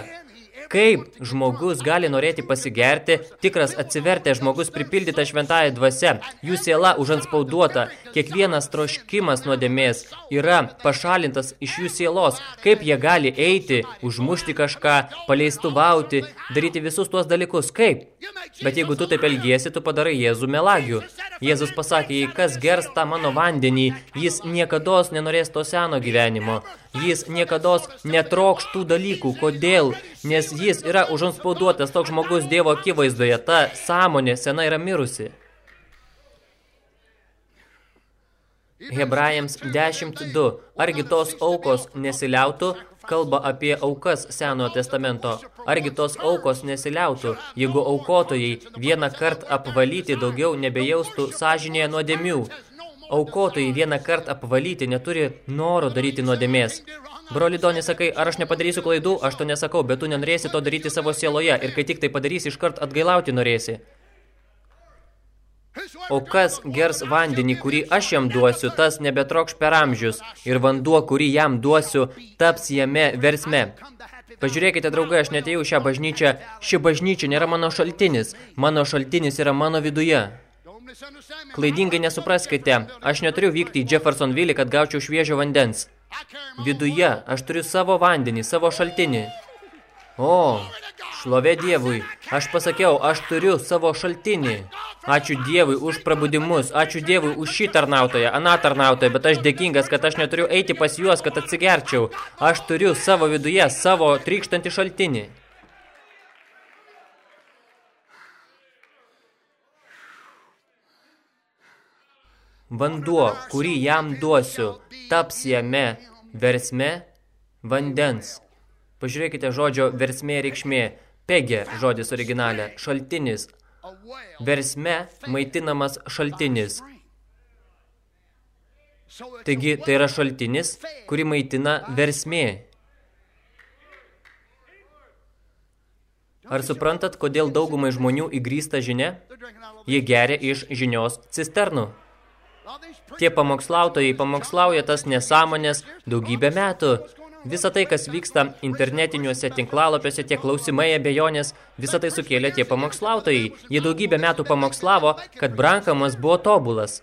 Kaip žmogus gali norėti pasigerti, tikras atsivertė žmogus pripildyta šventąją dvasia, jų siela užanspauduota, kiekvienas troškimas nuodėmės yra pašalintas iš jų sielos, kaip jie gali eiti, užmušti kažką, paleistuvauti, daryti visus tuos dalykus, kaip? Bet jeigu tu taip elgiesi, tu padarai Jėzų melagių. Jėzus pasakė, jei kas gers tą mano vandenį, jis niekados nenorės to seno gyvenimo. Jis niekados netrokš tų dalykų. Kodėl? Nes jis yra užanspauduotas toks žmogus Dievo akivaizdoje. Ta sąmonė sena yra mirusi. Hebrajams 10.2. Argi tos aukos nesiliautų, kalba apie aukas Senojo testamento. Argi tos aukos nesiliautų, jeigu aukotojai vieną kart apvalyti daugiau nebejaustų sąžinėje nuodėmių. Aukotojai vieną kartą apvalyti neturi noro daryti nuodėmės. Broli Doni, sakai, ar aš nepadarysiu klaidų, aš to nesakau, bet tu nenorėsi to daryti savo sieloje ir kai tik tai padarysi, iškart atgailauti norėsi. O kas gers vandenį, kurį aš jam duosiu, tas nebetrokš per amžius, ir vanduo, kurį jam duosiu, taps jame versme. Pažiūrėkite, draugai, aš netėjau šią bažnyčią, ši bažnyčia nėra mano šaltinis, mano šaltinis yra mano viduje. Klaidingai nesupraskite, aš neturiu vykti į Jeffersonville, kad gaučiau šviežio vandens. Viduje aš turiu savo vandenį, savo šaltinį. O, šlovė Dievui, aš pasakiau, aš turiu savo šaltinį. Ačiū Dievui už prabudimus, ačiū Dievui už šį tarnautoją, aną tarnautoją, bet aš dėkingas, kad aš neturiu eiti pas juos, kad atsigerčiau. Aš turiu savo viduje savo trykštantį šaltinį. Vanduo, kurį jam duosiu, taps jame versme vandens. Pažiūrėkite žodžio versmė reikšmė. Pegė žodis originalė, šaltinis. Versme maitinamas šaltinis. Taigi tai yra šaltinis, kuri maitina versmė. Ar suprantat, kodėl daugumai žmonių įgrįsta žinia? Jie geria iš žinios cisternų. Tie pamokslautojai pamokslauja tas nesąmonės daugybę metų. Visa tai, kas vyksta internetiniuose tinklalapiuose, tie klausimai, abejonės, visa tai sukėlė tie pamokslautojai. Jie daugybę metų pamokslavo, kad brankamas buvo tobulas.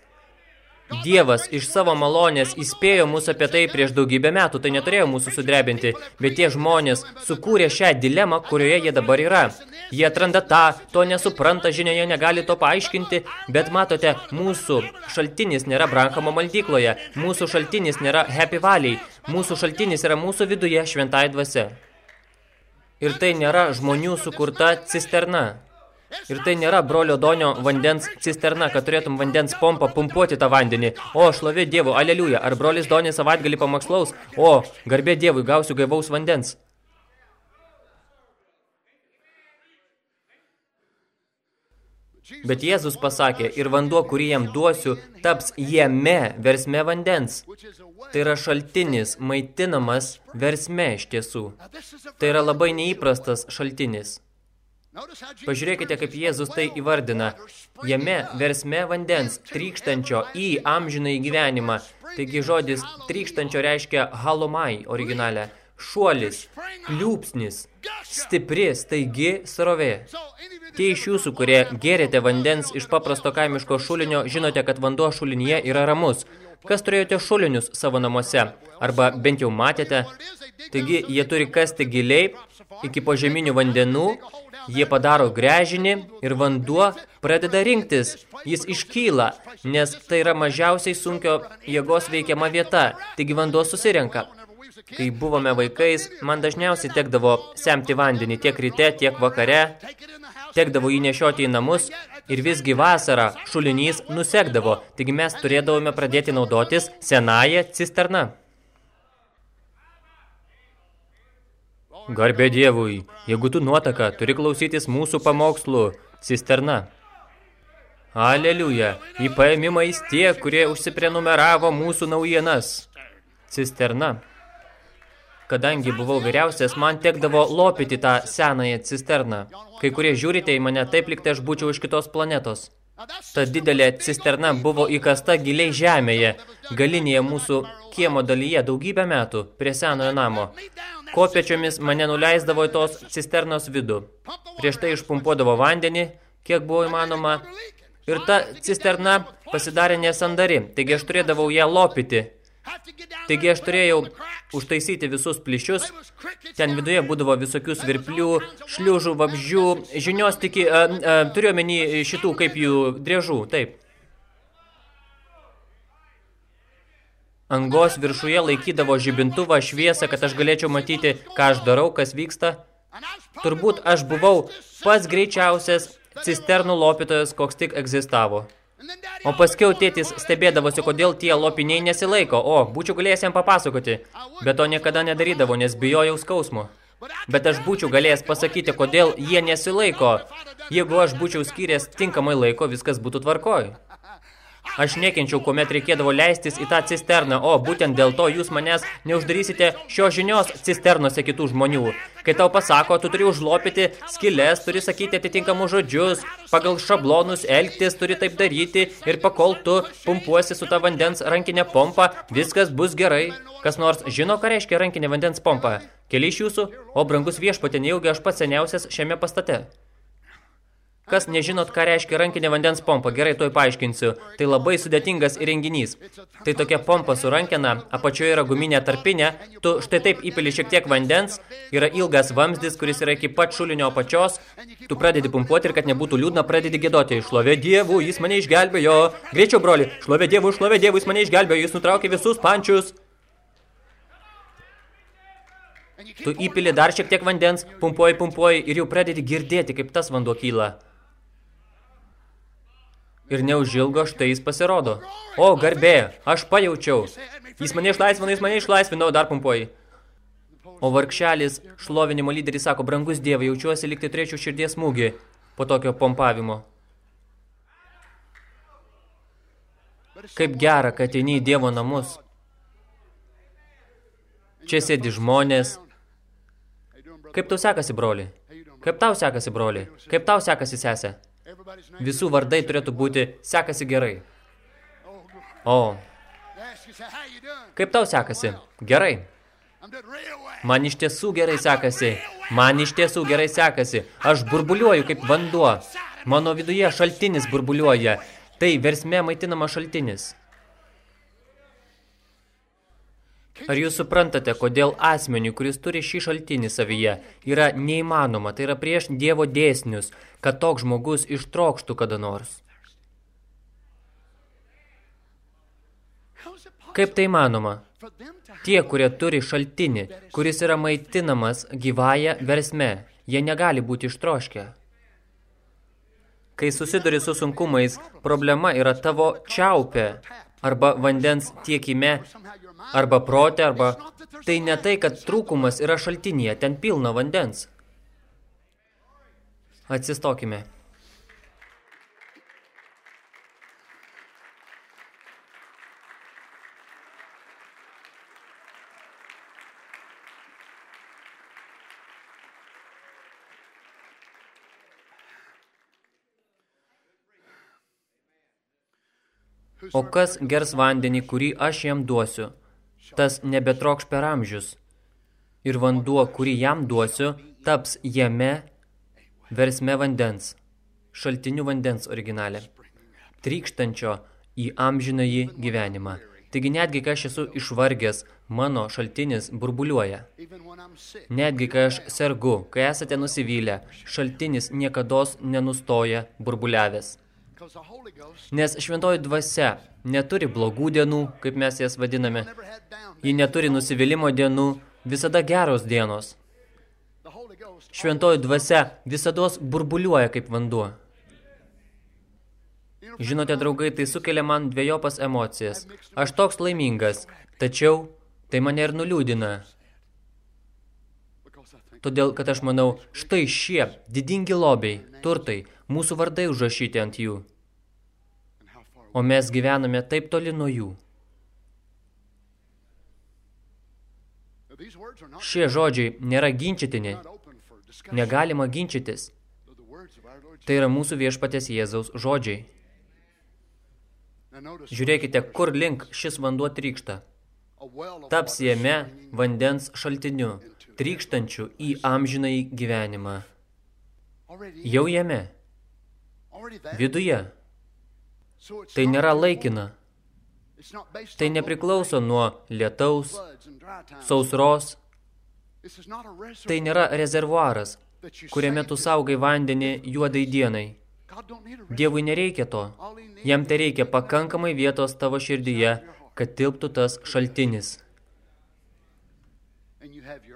Dievas iš savo malonės įspėjo mus apie tai prieš daugybę metų, tai neturėjo mūsų sudrebinti, bet tie žmonės sukūrė šią dilemą, kurioje jie dabar yra. Jie atranda tą, to nesupranta, žinia, jie negali to paaiškinti, bet matote, mūsų šaltinis nėra Brankamo maldykloje, mūsų šaltinis nėra Happy Valley, mūsų šaltinis yra mūsų viduje šventai dvasia. Ir tai nėra žmonių sukurta cisterna. Ir tai nėra brolio Donio vandens cisterna, kad turėtum vandens pompą pumpuoti tą vandenį. O, šlovė Dievu, aleliuja. Ar brolis Donį savaitgalį pamokslaus? O, garbė Dievui, gausiu gaivaus vandens. Bet Jėzus pasakė, ir vanduo, kurį jam duosiu, taps jame versme vandens. Tai yra šaltinis, maitinamas versme iš tiesų. Tai yra labai neįprastas šaltinis. Pažiūrėkite, kaip Jėzus tai įvardina. Jame versme vandens, trykštančio į amžinai gyvenimą. Taigi žodis trykštančio reiškia halomai originalę. Šuolis, kliūpsnis, stipri, staigi srovė. Tie iš jūsų, kurie gėrėte vandens iš paprasto kaimiško šulinio, žinote, kad vanduo šulinyje yra ramus. Kas turėjote šulinius savo namuose? Arba bent jau matėte? Taigi, jie turi kasti giliai iki požeminių vandenų Jie padaro grežinį ir vanduo pradeda rinktis. Jis iškyla, nes tai yra mažiausiai sunkio jėgos veikiama vieta, taigi vanduo susirenka. Kai buvome vaikais, man dažniausiai tekdavo semti vandenį tiek ryte, tiek vakare, tekdavo jį nešioti į namus ir visgi vasarą šulinys nusekdavo, taigi mes turėdavome pradėti naudotis senąją cisterną. Garbė Dievui, jeigu tu nuotaka, turi klausytis mūsų pamokslų. Cisterna. Aleliuja, į paėmimais tie, kurie užsiprenumeravo mūsų naujienas. Cisterna. Kadangi buvau vyriausias, man tekdavo lopyti tą senąją cisterną. Kai kurie žiūrite į mane taip, lyg tai aš būčiau iš kitos planetos. Ta didelė cisterna buvo įkasta giliai žemėje, galinėje mūsų kiemo dalyje daugybę metų, prie senojo namo. Kopėčiomis mane nuleisdavo į tos cisternos vidų. Prieš tai išpumpuodavo vandenį, kiek buvo įmanoma. Ir ta cisterna pasidarė nesandari, taigi aš turėdavau ją lopyti. Taigi aš turėjau užtaisyti visus plyšius. Ten viduje būdavo visokių svirplių, šliužų, vabzdžių, žinios tik, a, a, turiu omeny šitų kaip jų driežų, taip. Angos viršuje laikydavo žibintuvą šviesą, kad aš galėčiau matyti, ką aš darau, kas vyksta. Turbūt aš buvau pats greičiausias cisternų lopytojas, koks tik egzistavo. O paskiau tėtis stebėdavosi, kodėl tie lopiniai nesilaiko. O, būčiau galėjęs jam papasakoti. Bet to niekada nedarydavo, nes bijojau skausmo. Bet aš būčiau galėjęs pasakyti, kodėl jie nesilaiko. Jeigu aš būčiau skyręs tinkamai laiko, viskas būtų tvarkoj. Aš nekenčiau, kuomet reikėdavo leistis į tą cisterną, o būtent dėl to jūs manęs neuždarysite šios žinios cisternose kitų žmonių. Kai tau pasako, tu turi užlopyti skilės, turi sakyti atitinkamus žodžius, pagal šablonus elgtis, turi taip daryti ir pakol tu pumpuosi su ta vandens rankinė pompa, viskas bus gerai. Kas nors žino, ką reiškia rankinė vandens pompa? Keli iš jūsų? O brangus viešpatė, nejaugi aš pats seniausias šiame pastate. Kas nežinot, ką reiškia rankinė vandens pompa, gerai toj paaiškinsiu. Tai labai sudėtingas įrenginys. Tai tokia pompa su rankena, apačioje yra guminė tarpinė, tu štai taip įpili šiek tiek vandens, yra ilgas vamzdis, kuris yra iki pat šulinio apačios, tu pradedi pumpuoti ir kad nebūtų liūdna, pradedi gėdoti. Šlovė Dievų, jis mane išgelbėjo. Greičiau, broli, šlovė Dievų, šlovė Dievų, jis mane išgelbėjo, jis nutraukė visus pančius. Tu įpili dar šiek tiek vandens, pumpuoji, pumpuoji ir jau pradedi girdėti, kaip tas vanduo kyla. Ir neužilgo štai jis pasirodo. O, garbė, aš pajaučiau. Jis mane išlaisvino, jis mane išlaisvino, dar pumpuoji. O vargšelis, šlovinimo lyderis sako, brangus dievai, jaučiuosi likti trečių širdies smūgį po tokio pompavimo. Kaip gera, kad eini į Dievo namus. Čia sėdi žmonės. Kaip tau sekasi, broli? Kaip tau sekasi, broli? Kaip tau sekasi, sesė? Visų vardai turėtų būti sekasi gerai. O, kaip tau sekasi? Gerai. Man iš tiesų gerai sekasi. Man iš tiesų gerai sekasi. Aš burbuliuoju kaip vanduo. Mano viduje šaltinis burbuliuoja. Tai versme maitinama šaltinis. Ar jūs suprantate, kodėl asmeniui, kuris turi šį šaltinį savyje, yra neįmanoma, tai yra prieš Dievo dėsnius, kad toks žmogus ištrokštų kada nors? Kaip tai manoma? Tie, kurie turi šaltinį, kuris yra maitinamas gyvąją versme, jie negali būti ištroškę. Kai susiduri su sunkumais, problema yra tavo čiaupė arba vandens tiekime arba prote, arba tai ne tai, kad trūkumas yra šaltinėje, ten pilna vandens. Atsistokime. O kas gers vandenį, kurį aš jam duosiu? Tas nebetrokš per amžius. Ir vanduo, kurį jam duosiu, taps jame versme vandens, šaltinių vandens originalė, trykštančio į amžinąjį gyvenimą. Taigi netgi, kai aš esu išvargęs, mano šaltinis burbuliuoja. Netgi, kai aš sergu, kai esate nusivylę, šaltinis niekados nenustoja burbuliavęs. Nes šventoji dvasia neturi blogų dienų, kaip mes jas vadiname. Ji neturi nusivylimų dienų, visada geros dienos. Šventoji dvasia visados burbuliuoja kaip vanduo. Žinote, draugai, tai sukelia man dviejopas emocijas. Aš toks laimingas, tačiau tai mane ir nuliūdina. Todėl, kad aš manau, štai šie didingi lobiai, turtai, mūsų vardai užrašyti ant jų o mes gyvename taip toli nuo jų. Šie žodžiai nėra ginčytini, negalima ginčytis. Tai yra mūsų viešpatės Jėzaus žodžiai. Žiūrėkite, kur link šis vanduo trykšta. Taps jame vandens šaltiniu, trykštančiu į amžinai gyvenimą. Jau jame, viduje. Tai nėra laikina. Tai nepriklauso nuo lietaus, sausros. Tai nėra rezervuaras, kuriame tu saugai vandenį juodai dienai. Dievui nereikia to. Jam tai reikia pakankamai vietos tavo širdyje, kad tilptų tas šaltinis.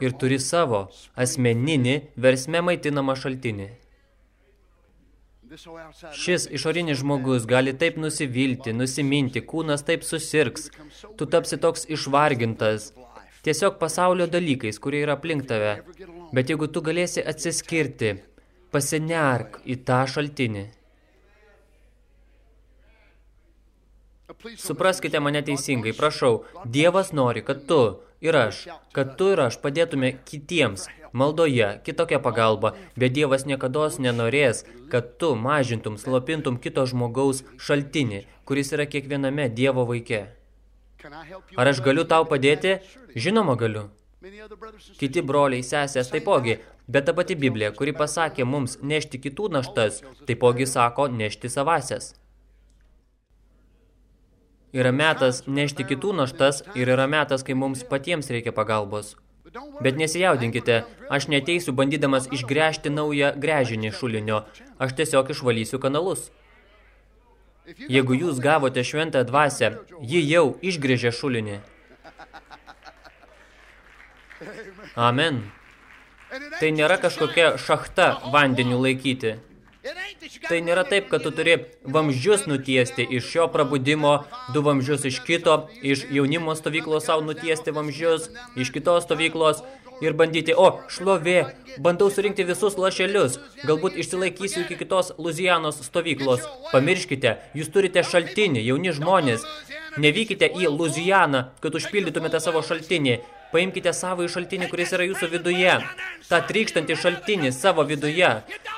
Ir turi savo asmeninį versme maitinamą šaltinį. Šis išorinis žmogus gali taip nusivilti, nusiminti, kūnas taip susirgs, tu tapsi toks išvargintas, tiesiog pasaulio dalykais, kurie yra aplink tave. Bet jeigu tu galėsi atsiskirti, pasinerk į tą šaltinį. Supraskite mane teisingai, prašau, Dievas nori, kad tu ir aš, kad tu ir aš padėtume kitiems, maldoje, kitokia pagalba, bet Dievas niekados nenorės, kad tu mažintum, slopintum kito žmogaus šaltinį, kuris yra kiekviename Dievo vaike. Ar aš galiu tau padėti? Žinoma galiu. Kiti broliai, sesės taipogi, bet ta pati Biblija, kuri pasakė mums nešti kitų naštas, taipogi sako nešti savasias. Yra metas nešti kitų naštas ir yra metas, kai mums patiems reikia pagalbos. Bet nesijaudinkite, aš neteisiu bandydamas išgręžti naują grežinį šulinio, aš tiesiog išvalysiu kanalus. Jeigu jūs gavote šventą dvasę, ji jau išgrėžė šulinį. Amen. Tai nėra kažkokia šachta vandeniu laikyti. Tai nėra taip, kad tu turi vamzdžius nutiesti iš šio prabudimo, du vamzdžius iš kito, iš jaunimo stovyklos savo nutiesti vamzdžius, iš kitos stovyklos ir bandyti, o, šlovė, bandau surinkti visus lašelius, galbūt išsilaikysiu iki kitos Luzianos stovyklos. Pamirškite, jūs turite šaltinį, jauni žmonės. Nevykite į Luzianą, kad užpildytumėte savo šaltinį. Paimkite savo šaltinį, kuris yra jūsų viduje. Ta trykštantį šaltinį savo viduje.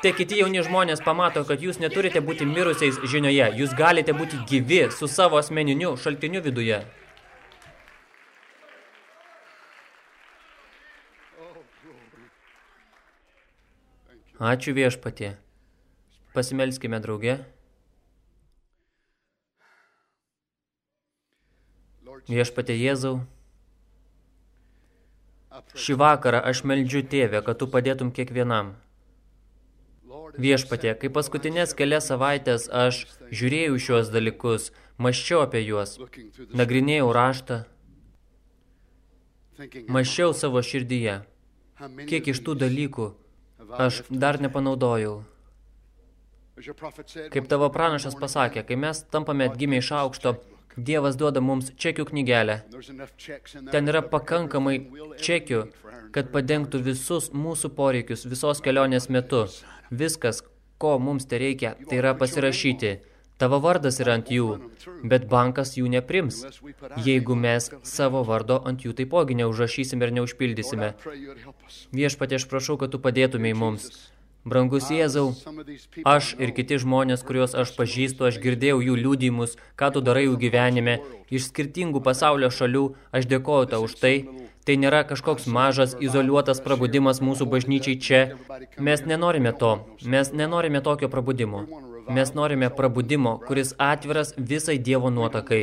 Te kiti jauni žmonės pamato, kad jūs neturite būti mirusiais žinioje. Jūs galite būti gyvi su savo asmeniniu šaltiniu viduje. Ačiū viešpatie. Pasimelskime drauge. Viešpatie Jėzau, šį vakarą aš meldžiu tėvę, kad tu padėtum kiekvienam. Viešpatie, kai paskutinės kelias savaitės aš žiūrėjau šios dalykus, maščiau apie juos, nagrinėjau raštą, maščiau savo širdyje, kiek iš tų dalykų aš dar nepanaudojau. Kaip tavo pranašas pasakė, kai mes tampame atgimę iš aukšto, Dievas duoda mums čekių knygelę. Ten yra pakankamai čekių, kad padengtų visus mūsų poreikius visos kelionės metu. Viskas, ko mums tai reikia, tai yra pasirašyti. Tavo vardas yra ant jų, bet bankas jų neprims, jeigu mes savo vardo ant jų taipogi neužrašysime ir neužpildysime. Viešpatie, aš prašau, kad tu padėtumei mums. Brangus Jėzau, aš ir kiti žmonės, kuriuos aš pažįstu, aš girdėjau jų liūdimus, ką tu darai jų gyvenime, iš skirtingų pasaulio šalių, aš dėkoju tau už tai. Tai nėra kažkoks mažas, izoliuotas prabudimas mūsų bažnyčiai čia. Mes nenorime to, mes nenorime tokio prabudimo. Mes norime prabudimo, kuris atviras visai Dievo nuotakai.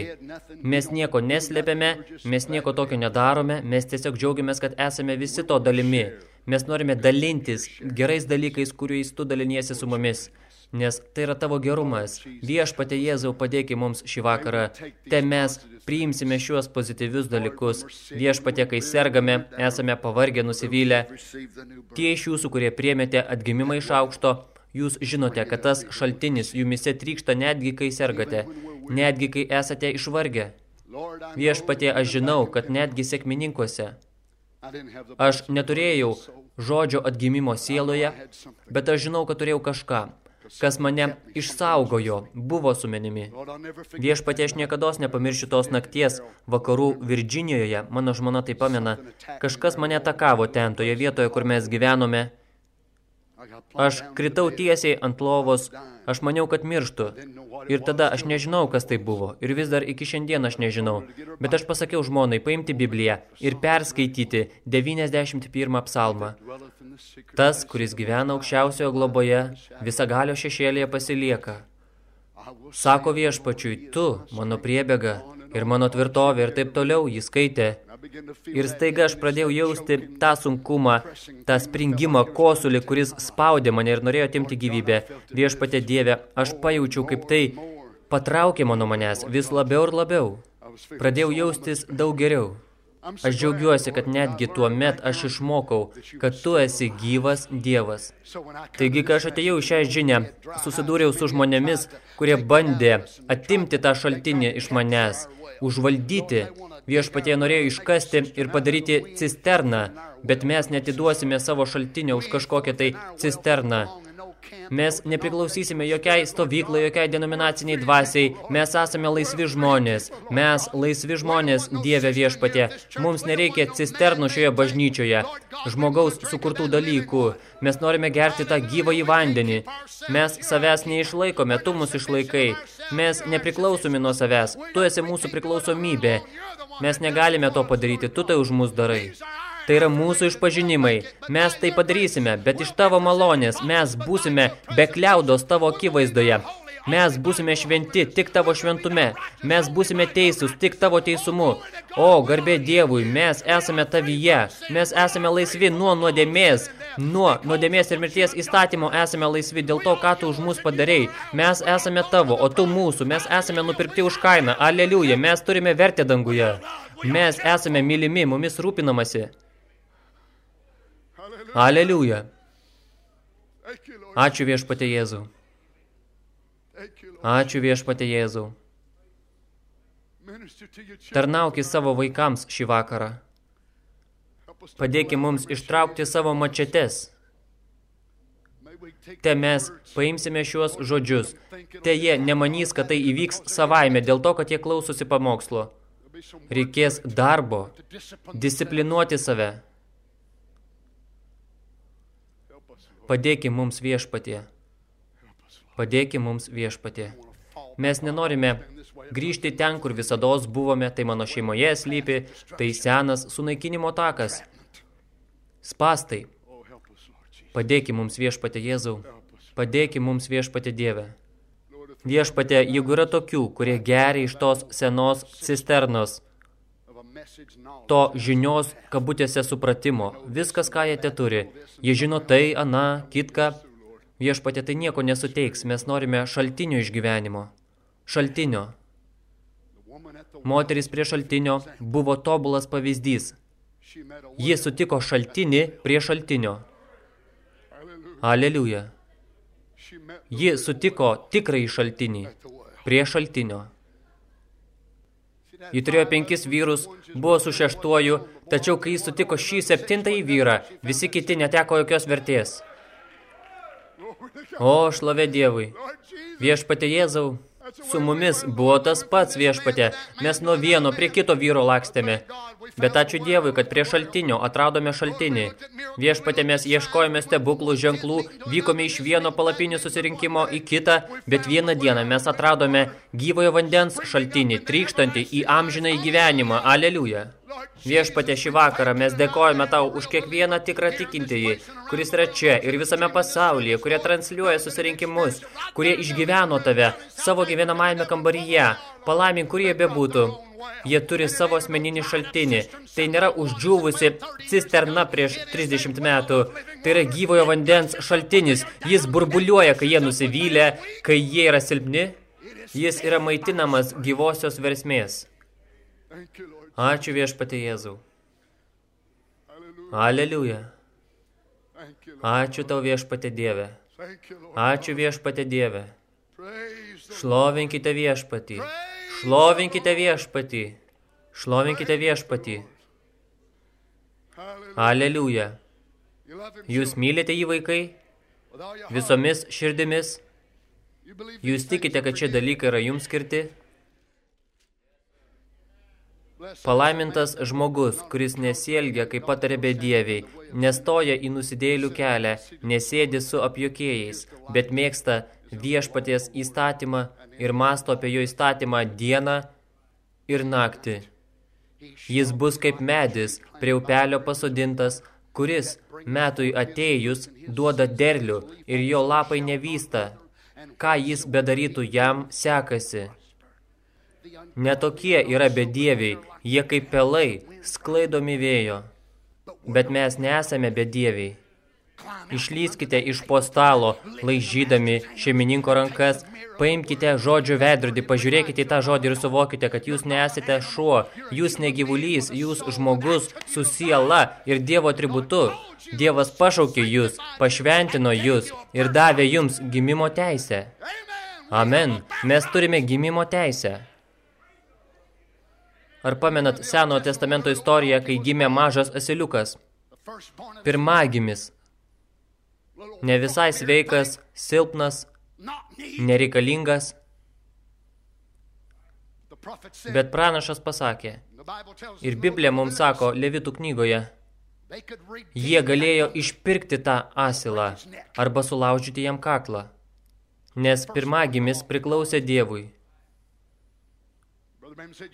Mes nieko neslėpiame, mes nieko tokio nedarome, mes tiesiog džiaugiamės, kad esame visi to dalimi. Mes norime dalintis gerais dalykais, kuriais tu daliniesi su mumis. Nes tai yra tavo gerumas. Viešpate Jėzau padėki mums šį vakarą. Te mes priimsime šiuos pozityvius dalykus. Viešpate, kai sergame, esame pavargę, nusivylę. Tie iš jūsų, kurie priemėte atgimimą iš aukšto, jūs žinote, kad tas šaltinis jumise trykšta netgi, kai sergate, netgi, kai esate išvargę. Viešpatie, aš žinau, kad netgi sėkmininkuose Aš neturėjau žodžio atgimimo sieloje, bet aš žinau, kad turėjau kažką, kas mane išsaugojo, buvo su manimi. Viešpatie aš niekados nepamiršiu tos nakties vakarų Virginijoje, mano žmona tai pamena, kažkas mane atakavo ten, toje vietoje, kur mes gyvenome. Aš kritau tiesiai ant lovos, aš maniau, kad mirštu. Ir tada aš nežinau, kas tai buvo. Ir vis dar iki šiandien aš nežinau. Bet aš pasakiau žmonai paimti Bibliją ir perskaityti 91 psalmą. Tas, kuris gyvena aukščiausiojo globoje, visagalio šešėlėje pasilieka. Sako viešpačiui, tu, mano priebėga ir mano tvirtovė ir taip toliau, jis skaitė. Ir staiga aš pradėjau jausti tą sunkumą, tą springimą, kosulį, kuris spaudė mane ir norėjo atimti gyvybę. Viešpatė Dieve, aš pajaučiau, kaip tai patraukė mano manęs vis labiau ir labiau. Pradėjau jaustis daug geriau. Aš džiaugiuosi, kad netgi tuo met aš išmokau, kad tu esi gyvas Dievas. Taigi, kai aš atėjau į šią žinę, susidūriau su žmonėmis, kurie bandė atimti tą šaltinį iš manęs, užvaldyti. Viešpatie norėjo iškasti ir padaryti cisterną, bet mes netiduosime savo šaltinio už kažkokią tai cisterną. Mes nepriklausysime jokiai stovyklai, jokiai denominaciniai dvasiai. Mes esame laisvi žmonės. Mes laisvi žmonės, Dieve viešpatė. Mums nereikia cisternų šioje bažnyčioje, žmogaus sukurtų dalykų. Mes norime gerti tą gyvą į vandenį. Mes savęs neišlaikome, tu mus išlaikai. Mes nepriklausomi nuo savęs. Tu esi mūsų priklausomybė. Mes negalime to padaryti, tu tai už mus darai. Tai yra mūsų išpažinimai. Mes tai padarysime, bet iš tavo malonės mes būsime be kliaudos tavo akivaizdoje. Mes būsime šventi tik tavo šventume. Mes būsime teisūs tik tavo teisumu. O, garbė Dievui, mes esame tavyje. Mes esame laisvi nuo nuodėmės. Nuo nuodėmės ir mirties įstatymo esame laisvi dėl to, ką tu už mus padarei. Mes esame tavo, o tu mūsų. Mes esame nupirkti už kainą. Aleliuja, mes turime vertę danguje. Mes esame mylimi, mumis rūpinamasi. Aleliuja. Ačiū viešpatė Jėzau. Ačiū viešpatė Jėzau. Tarnauk į savo vaikams šį vakarą. Padėki mums ištraukti savo mačetes. Te mes paimsime šiuos žodžius. Te jie nemanys, kad tai įvyks savaime, dėl to, kad jie klausosi pamokslo. Reikės darbo, disciplinuoti save. Padėki mums viešpatie. Padėki mums viešpatie. Mes nenorime grįžti ten, kur visados buvome, tai mano šeimoje slypi, tai senas sunaikinimo takas. Spastai. Padėki mums viešpatė Jėzau. Padėki mums viešpatė Dieve. Viešpatė, jeigu yra tokių, kurie geria iš tos senos cisternos, to žinios kabutėse supratimo, viskas, ką jie te turi, jie žino tai, ana, kitką, viešpatė tai nieko nesuteiks, mes norime šaltinio išgyvenimo, šaltinio. Moteris prie šaltinio buvo tobulas pavyzdys. Ji sutiko šaltinį prie šaltinio. Aleliuja. Ji sutiko tikrąjį šaltinį prie šaltinio. Ji turėjo penkis vyrus, buvo su šeštuoju, tačiau kai jis sutiko šį septintąjį vyrą, visi kiti neteko jokios vertės. O, šlovė Dievui, viešpatė Jėzau, Su mumis buvo tas pats viešpatė, mes nuo vieno prie kito vyro lakstėme. Bet ačiū Dievui, kad prie šaltinio atradome šaltinį. Viešpatė mes ieškojame stebuklų ženklų, vykome iš vieno palapinį susirinkimo į kitą, bet vieną dieną mes atradome gyvojo vandens šaltinį, trykštantį į amžiną gyvenimą. Aleliuja. Viešpatė šį vakarą mes dėkojame tau už kiekvieną tikrą tikintįjį, kuris yra čia ir visame pasaulyje, kurie transliuoja susirinkimus, kurie išgyveno tave savo gyvenamajame kambaryje, palaimink, kurie bebūtų. Jie turi savo asmeninį šaltinį. Tai nėra uždžiūvusi cisterna prieš 30 metų. Tai yra gyvojo vandens šaltinis. Jis burbuliuoja, kai jie nusivylė, kai jie yra silpni. Jis yra maitinamas gyvosios versmės. Ačiū viešpatė Jėzau. Aleliuja. Ačiū tau viešpatė Dieve. Ačiū viešpatė Dieve. Šlovinkite viešpatį. Šlovinkite viešpatį. Šlovinkite viešpatį. Aleliuja. Jūs mylite jį vaikai? Visomis širdimis? Jūs tikite, kad šie dalykai yra jums skirti? Palaimintas žmogus, kuris nesielgia, kaip patarė bedieviai, nestoja į nusidėlių kelią, nesėdi su apjokėjais, bet mėgsta viešpaties įstatymą ir masto apie jo įstatymą dieną ir naktį. Jis bus kaip medis prie upelio pasodintas, kuris metui atėjus duoda derlių ir jo lapai nevysta. Ką jis bedarytų, jam sekasi. Netokie yra bedieviai, jie kaip pelai, sklaidomi vėjo. Bet mes nesame bedieviai. Išlyskite iš po stalo, laižydami šeimininko rankas, paimkite žodžio veidrodį, pažiūrėkite į tą žodį ir suvokite, kad jūs nesate šuo, jūs negyvulys, jūs žmogus su siela ir Dievo atributu. Dievas pašaukė jūs, pašventino jūs ir davė jums gimimo teisę. Amen. Mes turime gimimo teisę. Ar pamenat Senojo testamento istoriją, kai gimė mažas asiliukas? Pirmagimis. ne visai sveikas, silpnas, nereikalingas, bet pranašas pasakė, ir Biblija mums sako Levitų knygoje, jie galėjo išpirkti tą asilą arba sulaužyti jam kaklą, nes pirmagimis priklausė Dievui.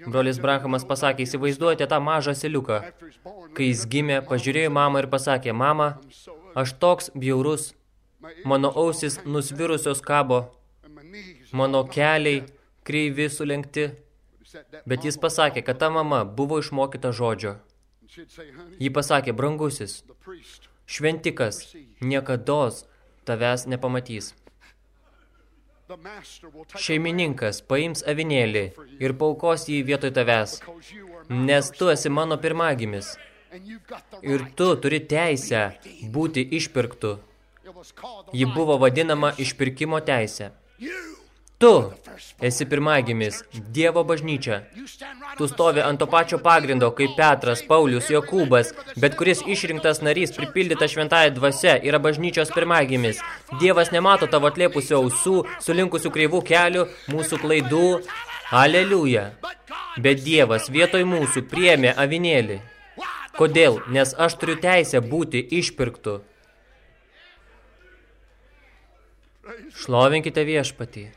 Brolis Branhamas pasakė, įsivaizduojate tą mažą siliuką. Kai jis gimė, pažiūrėjo mamą ir pasakė, mama, aš toks bjaurus, mano ausis nusvirusios kabo, mano keliai kreivi sulenkti. Bet jis pasakė, kad ta mama buvo išmokyta žodžio. Ji pasakė, brangusis, šventikas niekados tavęs nepamatys. Šeimininkas paims avinėlį ir paukos jį vietoj tavęs, nes tu esi mano pirmagimis. Ir tu turi teisę būti išpirktu. Ji buvo vadinama išpirkimo teisė. Tu esi pirmagimis, Dievo bažnyčia. Tu stovi ant to pačio pagrindo, kaip Petras, Paulius, Jokūbas, bet kuris išrinktas narys pripildyta šventąją dvasia yra bažnyčios pirmagimis. Dievas nemato tavo atlėpusio ausų, sulinkusių kreivų kelių, mūsų klaidų. Aleliuja. Bet Dievas vietoj mūsų priėmė avinėlį. Kodėl? Nes aš turiu teisę būti išpirktu. Šlovinkite viešpatį.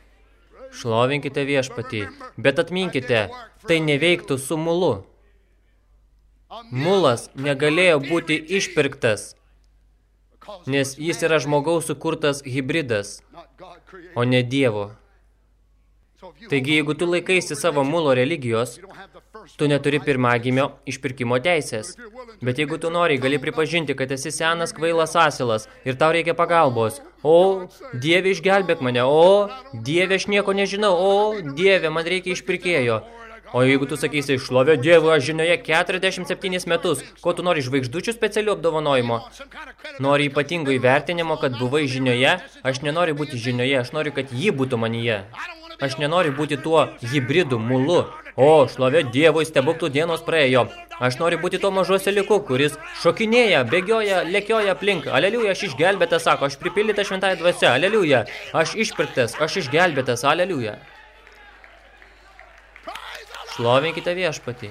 Šlovinkite viešpatį, bet atminkite, tai neveiktų su mulu. Mulas negalėjo būti išpirktas, nes jis yra žmogaus sukurtas hybridas, o ne Dievo. Taigi, jeigu tu laikaisi savo mulo religijos, tu neturi pirmagimio išpirkimo teisės. Bet jeigu tu nori, gali pripažinti, kad esi senas kvailas asilas ir tau reikia pagalbos. O, Dieve, išgelbėk mane. O, Dieve, aš nieko nežinau. O, Dieve, man reikia išpirkėjo. O jeigu tu sakysi, šlovė Dievo, aš žinioje 47 metus, ko tu nori žvaigždučių specialių apdovanojimo? Nori ypatingo įvertinimo, kad buvai žinioje? Aš nenoriu būti žinioje, aš noriu, kad ji būtų manyje. Aš nenoriu būti tuo hybridu, mulu. O, šlovė Dievui, stebuklų dienos praėjo. Aš noriu būti tuo mažu seliku, kuris šokinėja, bėgioja, lėkioja aplink. Aleliuja, aš išgelbėtas, sako, aš pripildytas šventąją dvasia. Aleliuja, aš išpirktas, aš išgelbėtas. Aleliuja. Šlovinkite viešpatį.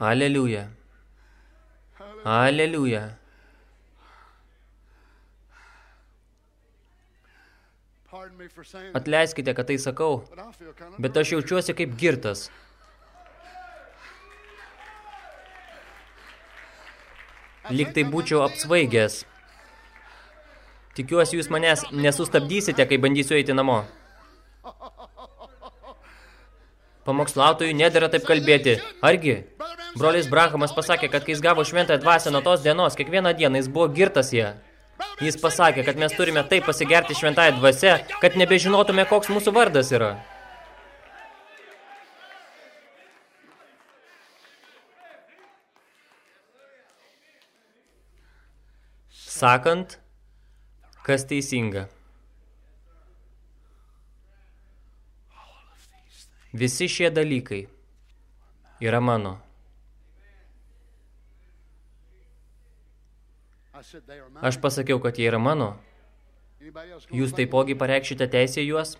Aleliuja. Aleliuja. Atleiskite, kad tai sakau, bet aš jaučiuosi kaip girtas. Lyg tai būčiau apsvaigęs. Tikiuosi, jūs manęs nesustabdysite, kai bandysiu eiti namo. [laughs] Pamokslautojui nedėra taip kalbėti. Argi? Brolis Brahamas pasakė, kad kai jis gavo šventąją dvasę nuo tos dienos, kiekvieną dieną jis buvo girtas ją. Jis pasakė, kad mes turime taip pasigerti šventąją dvasę, kad nebežinotume, koks mūsų vardas yra. Sakant, kas teisinga. Visi šie dalykai yra mano. Aš pasakiau, kad jie yra mano. Jūs taipogi pareikšite teisę juos?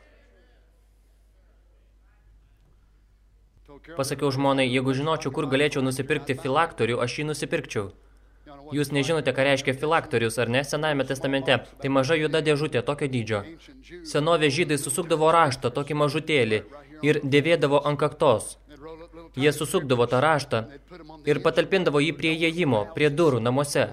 Pasakiau žmonai, jeigu žinočiau, kur galėčiau nusipirkti filaktorių, aš jį nusipirkčiau. Jūs nežinote, ką reiškia filaktorius, ar ne, Senajame testamente. Tai maža juoda dėžutė, tokio dydžio. Senovė žydai susukdavo raštą, tokį mažutėlį, ir dėvėdavo ant kaktos. Jie susukdavo tą raštą ir patalpindavo jį prie įėjimo, prie durų namuose.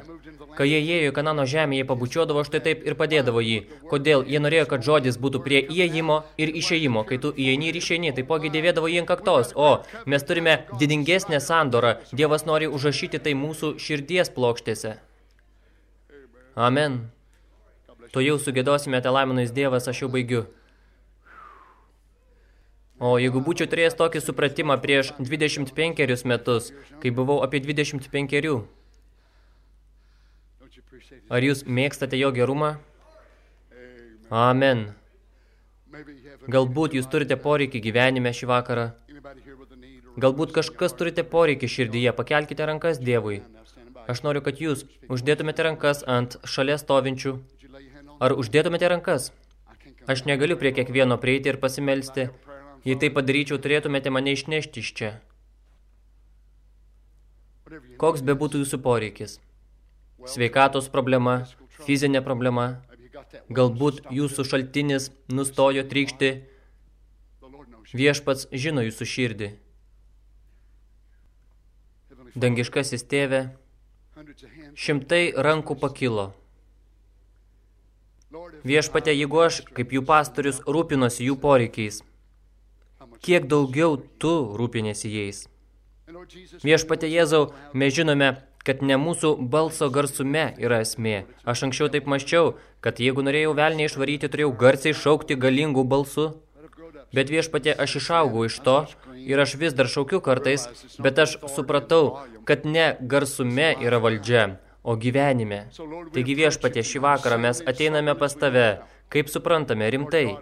Kai jie ėjo į Kanano žemę, jie pabučiuodavo štai taip ir padėdavo jį. Kodėl? Jie norėjo, kad žodis būtų prie įėjimo ir išėjimo. Kai tu įeini ir išeini, taipogi dėvėdavo jį ant kaktos. O, mes turime didingesnę sandorą. Dievas nori užrašyti tai mūsų širdies plokštėse. Amen. To jau sugėdosime telaiminais Dievas, aš jau baigiu. O jeigu būčiau turėjęs tokį supratimą prieš 25 metus, kai buvau apie 25, Ar jūs mėgstate jo gerumą? Amen. Galbūt jūs turite poreikį gyvenime šį vakarą. Galbūt kažkas turite poreikį širdyje. Pakelkite rankas Dievui. Aš noriu, kad jūs uždėtumėte rankas ant šalia stovinčių. Ar uždėtumėte rankas? Aš negaliu prie kiekvieno prieiti ir pasimelsti. Jei tai padaryčiau, turėtumėte mane išnešti iš čia. Koks be būtų jūsų poreikis? Sveikatos problema, fizinė problema, galbūt jūsų šaltinis nustojo trykšti, viešpats žino jūsų širdį. Dangiškasis tėve, šimtai rankų pakilo. Viešpate, jeigu aš, kaip jų pastorius, rūpinosi jų poreikiais, kiek daugiau tu rūpinėsi jais. Viešpate Jėzau, mes žinome, kad ne mūsų balso garsume yra esmė. Aš anksčiau taip maščiau, kad jeigu norėjau velnį išvaryti, turėjau garsiai šaukti galingų balsų. Bet viešpatė, aš išaugau iš to ir aš vis dar šaukiu kartais, bet aš supratau, kad ne garsume yra valdžia, o gyvenime. Taigi viešpatė, šį vakarą mes ateiname pas tave, Kaip suprantame, rimtai.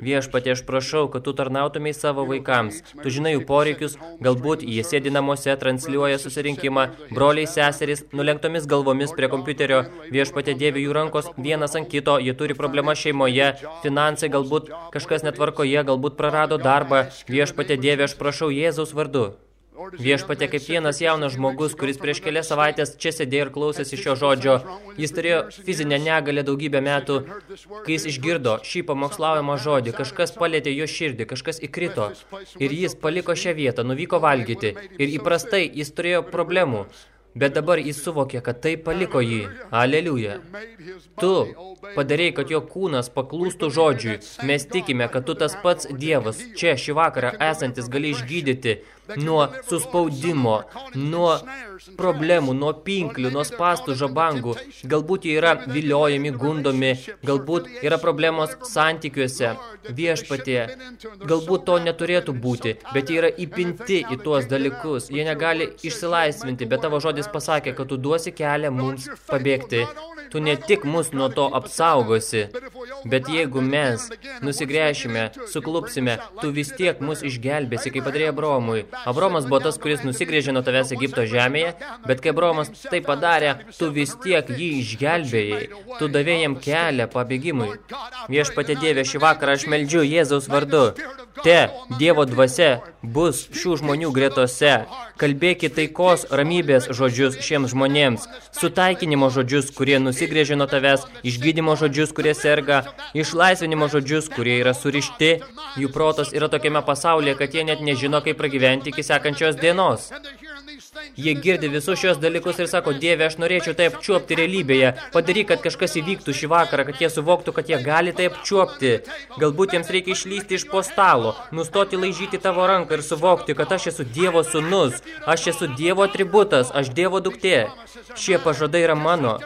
Viešpatie, aš prašau, kad tu tarnautumėj savo vaikams. Tu žinai jų poreikius, galbūt jie sėdi namuose, transliuoja susirinkimą, broliai seserys, nulenktomis galvomis prie kompiuterio, viešpatie dėvi jų rankos vienas ant kito, jie turi problemą šeimoje, finansai, galbūt kažkas netvarkoje, galbūt prarado darbą. Viešpatie dėvi, aš prašau Jėzaus vardu. Viešpatė kaip vienas jaunas žmogus, kuris prieš kelias savaitės čia sėdėjo ir klausėsi šio žodžio. Jis turėjo fizinę negalę daugybę metų. Kai jis išgirdo šį pamokslaujamą žodį, kažkas palėtė jo širdį, kažkas įkrito. Ir jis paliko šią vietą, nuvyko valgyti. Ir įprastai jis turėjo problemų. Bet dabar jis suvokė, kad tai paliko jį. Aleliuja. Tu padarėjai, kad jo kūnas paklūstų žodžiui. Mes tikime, kad tu tas pats Dievas, čia šį vakarą esantis, gali išgydyti nuo suspaudimo, nuo problemų, nuo pinklių, nuo spastų, žabangų. Galbūt jie yra viliojami, gundomi, galbūt yra problemos santykiuose, viešpatie. Galbūt to neturėtų būti, bet jie yra įpinti į tuos dalykus. Jie negali išsilaisvinti, bet tavo žodis pasakė, kad tu duosi kelią mums pabėgti. Tu ne tik mus nuo to apsaugosi, bet jeigu mes nusigręšime, suklupsime, tu vis tiek mus išgelbėsi, kaip padarė Abromui. Abromas buvo tas, kuris nusigrėžė nuo tavęs Egipto žemėje, bet kai Abromas tai padarė, tu vis tiek jį išgelbėjai, tu davėjai kelią pabėgimui. Viešpatė Dieve, šį vakarą aš meldžiu Jėzaus vardu. Te, Dievo dvasia, bus šių žmonių gretose. Kalbėkit taikos ramybės žodžius šiems žmonėms, sutaikinimo žodžius, kurie nusigrėžė nuo tavęs, išgydymo žodžius, kurie serga, išlaisvinimo žodžius, kurie yra surišti. Jų protas yra tokiame pasaulyje, kad jie net nežino, kaip pragyventi iki sekančios dienos. Jie girdi visus šios dalykus ir sako, Dieve, aš norėčiau tai apčiuopti realybėje. Padaryk, kad kažkas įvyktų šį vakarą, kad jie suvoktų, kad jie gali tai apčiuopti. Galbūt jiems reikia išlysti iš po stalo, nustoti laižyti tavo ranką ir suvokti, kad aš esu Dievo sūnus, aš esu Dievo atributas, aš Dievo duktė. Šie pažadai yra mano.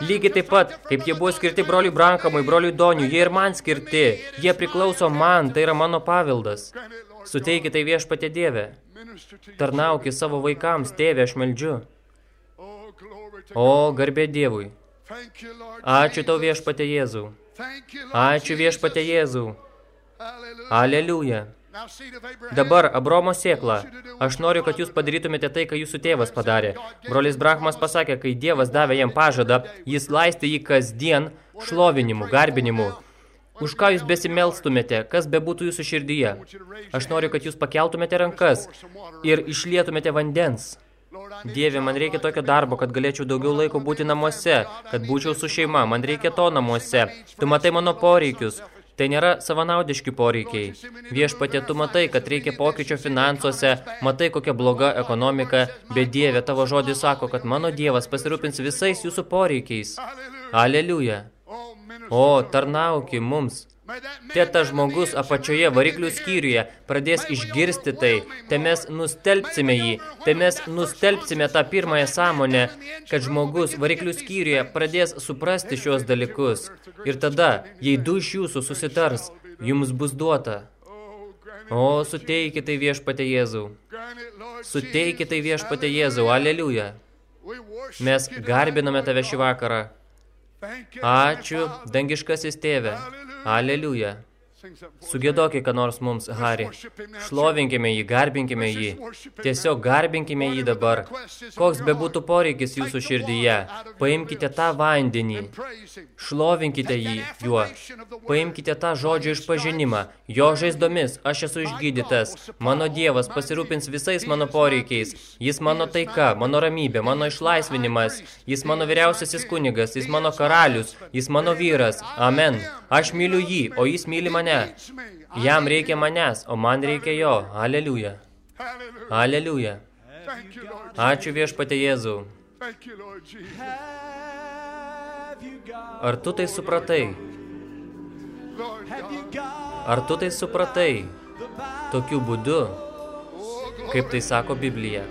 Lygiai taip pat, kaip jie buvo skirti broliui Brankamui, broliui Doniui, jie ir man skirti. Jie priklauso man, tai yra mano pavildas. Suteikite tai viešpatė Dieve. Tarnauki savo vaikams, tėvė, aš meldžiu. O, garbė Dievui. Ačiū tau viešpatė Jėzau. Ačiū viešpatė Jėzau. Aleliuja. Dabar, Abromo sėkla, aš noriu, kad jūs padarytumėte tai, ką jūsų tėvas padarė. Brolis Brahmas pasakė, kai Dievas davė jam pažadą, jis laistė jį kasdien šlovinimu, garbinimu. Už ką jūs besimelstumėte, kas bebūtų jūsų širdyje. Aš noriu, kad jūs pakeltumėte rankas ir išlietumėte vandens. Dieve, man reikia tokio darbo, kad galėčiau daugiau laiko būti namuose, kad būčiau su šeima, man reikia to namuose. Tu matai mano poreikius. Tai nėra savanaudiški poreikiai. Viešpatė, tu matai, kad reikia pokyčio finansuose, matai, kokia bloga ekonomika, bet Dieve, tavo žodis sako, kad mano Dievas pasirūpins visais jūsų poreikiais. Aleliuja. O, tarnauki mums. Te tas žmogus apačioje variklių skyriuje pradės išgirsti tai, te mes nustelbsime jį, te mes nustelbsime tą pirmąją sąmonę, kad žmogus variklių skyriuje pradės suprasti šios dalykus. Ir tada, jei du iš jūsų susitars, jums bus duota. O, suteikite tai viešpate Jėzau. Suteikite tai viešpate Jėzau. Aleliuja. Mes garbiname tave šį vakarą. Ačiū, dangiškasis tėve. Aleliuja. Sugėdokite, ką nors mums, Hari. Šlovinkime jį, garbinkime jį. Tiesiog garbinkime jį dabar. Koks bebūtų poreikis jūsų širdyje, paimkite tą vandenį. Šlovinkite jį juo. Paimkite tą žodžio išpažinimą. Jo žaizdomis aš esu išgydytas. Mano Dievas pasirūpins visais mano poreikiais. Jis mano taika, mano ramybė, mano išlaisvinimas. Jis mano vyriausiasis kunigas, jis mano karalius, jis mano vyras. Amen. Aš myliu jį, o jis myli mane mane. Jam reikia manęs, o man reikia jo. Aleliuja. Aleliuja. Ačiū viešpate Jėzau. Ar tu tai supratai? Ar tu tai supratai? Tokiu būdu, kaip tai sako Biblija.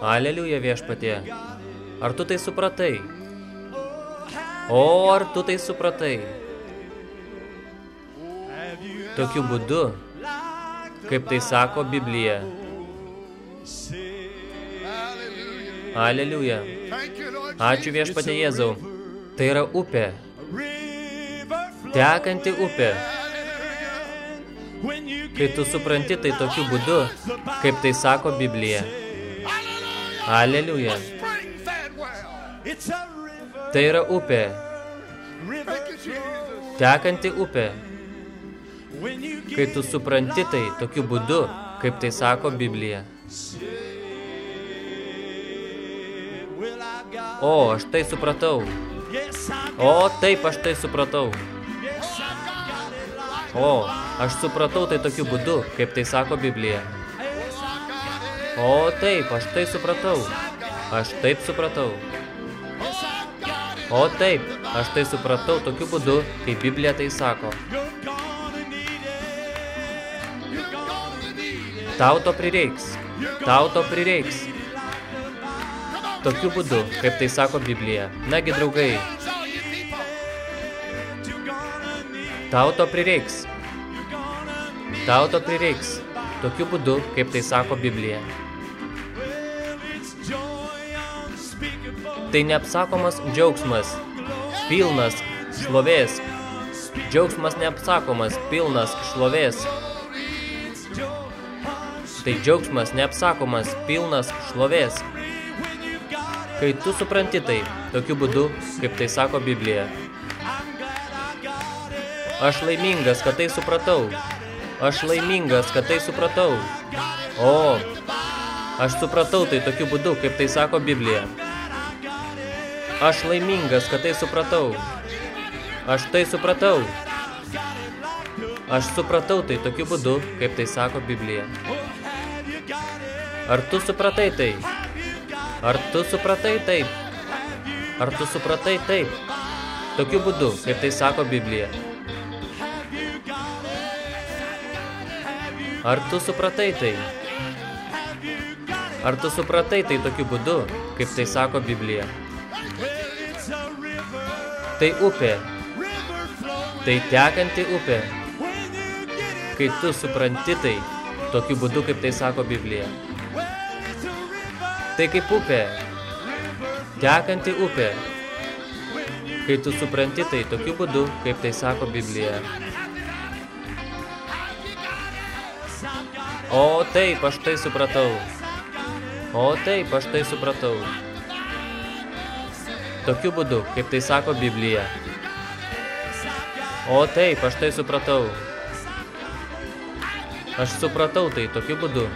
Aleliuja viešpatė. Ar tu tai supratai? O, ar tu tai supratai? Tokiu būdu, kaip tai sako Biblija. Aleliuja. Ačiū viešpatė Jėzau. Tai yra upė. Tekanti upė. Kai tu supranti tai tokiu būdu, kaip tai sako Biblija. Aleliuja. Tai yra upė. Tekanti upė. Kai tu supranti tai tokiu būdu, kaip tai sako Biblija. O, aš tai supratau. O, taip, aš tai supratau. O, aš supratau tai tokiu būdu, kaip tai sako Biblija. O, taip, aš tai supratau. Aš taip supratau. O, taip, aš tai supratau tokiu būdu, kaip Biblija tai sako. Tau to prireiks. Tau to prireiks. Tokiu būdu, kaip tai sako Biblija. Nagi, draugai. Tau to prireiks. Tau to prireiks. Tokiu būdu, kaip tai sako Biblija. Tai neapsakomas džiaugsmas, pilnas šlovės. Džiaugsmas neapsakomas, pilnas šlovės. Tai džiaugsmas neapsakomas, pilnas šlovės. Kai tu supranti tai, tokiu būdu, kaip tai sako Biblija. Aš laimingas, kad tai supratau. Aš laimingas, kad tai supratau. O, aš supratau tai tokiu būdu, kaip tai sako Biblija. Aš laimingas, kad tai supratau. Aš tai supratau. Aš supratau tai tokiu būdu, kaip tai sako Biblija. Ar tu supratai tai? Ar tu supratai taip? Ar tu supratai taip? Tokiu būdu, kaip tai sako Biblija. Ar tu supratai tai? Ar tu supratai tai tokiu būdu, kaip tai sako Biblija? Tai upė. Tai tekanti upė. Kai tu supranti tai, tokiu būdu, kaip tai sako Biblija. Tai kaip upė, tekanti upė. Kai tu supranti tai tokiu būdu, kaip tai sako Biblija. O taip, aš tai supratau. O taip, aš tai supratau. Tokiu būdu, kaip tai sako Biblija. O taip, aš tai supratau. Aš supratau tai tokiu būdu,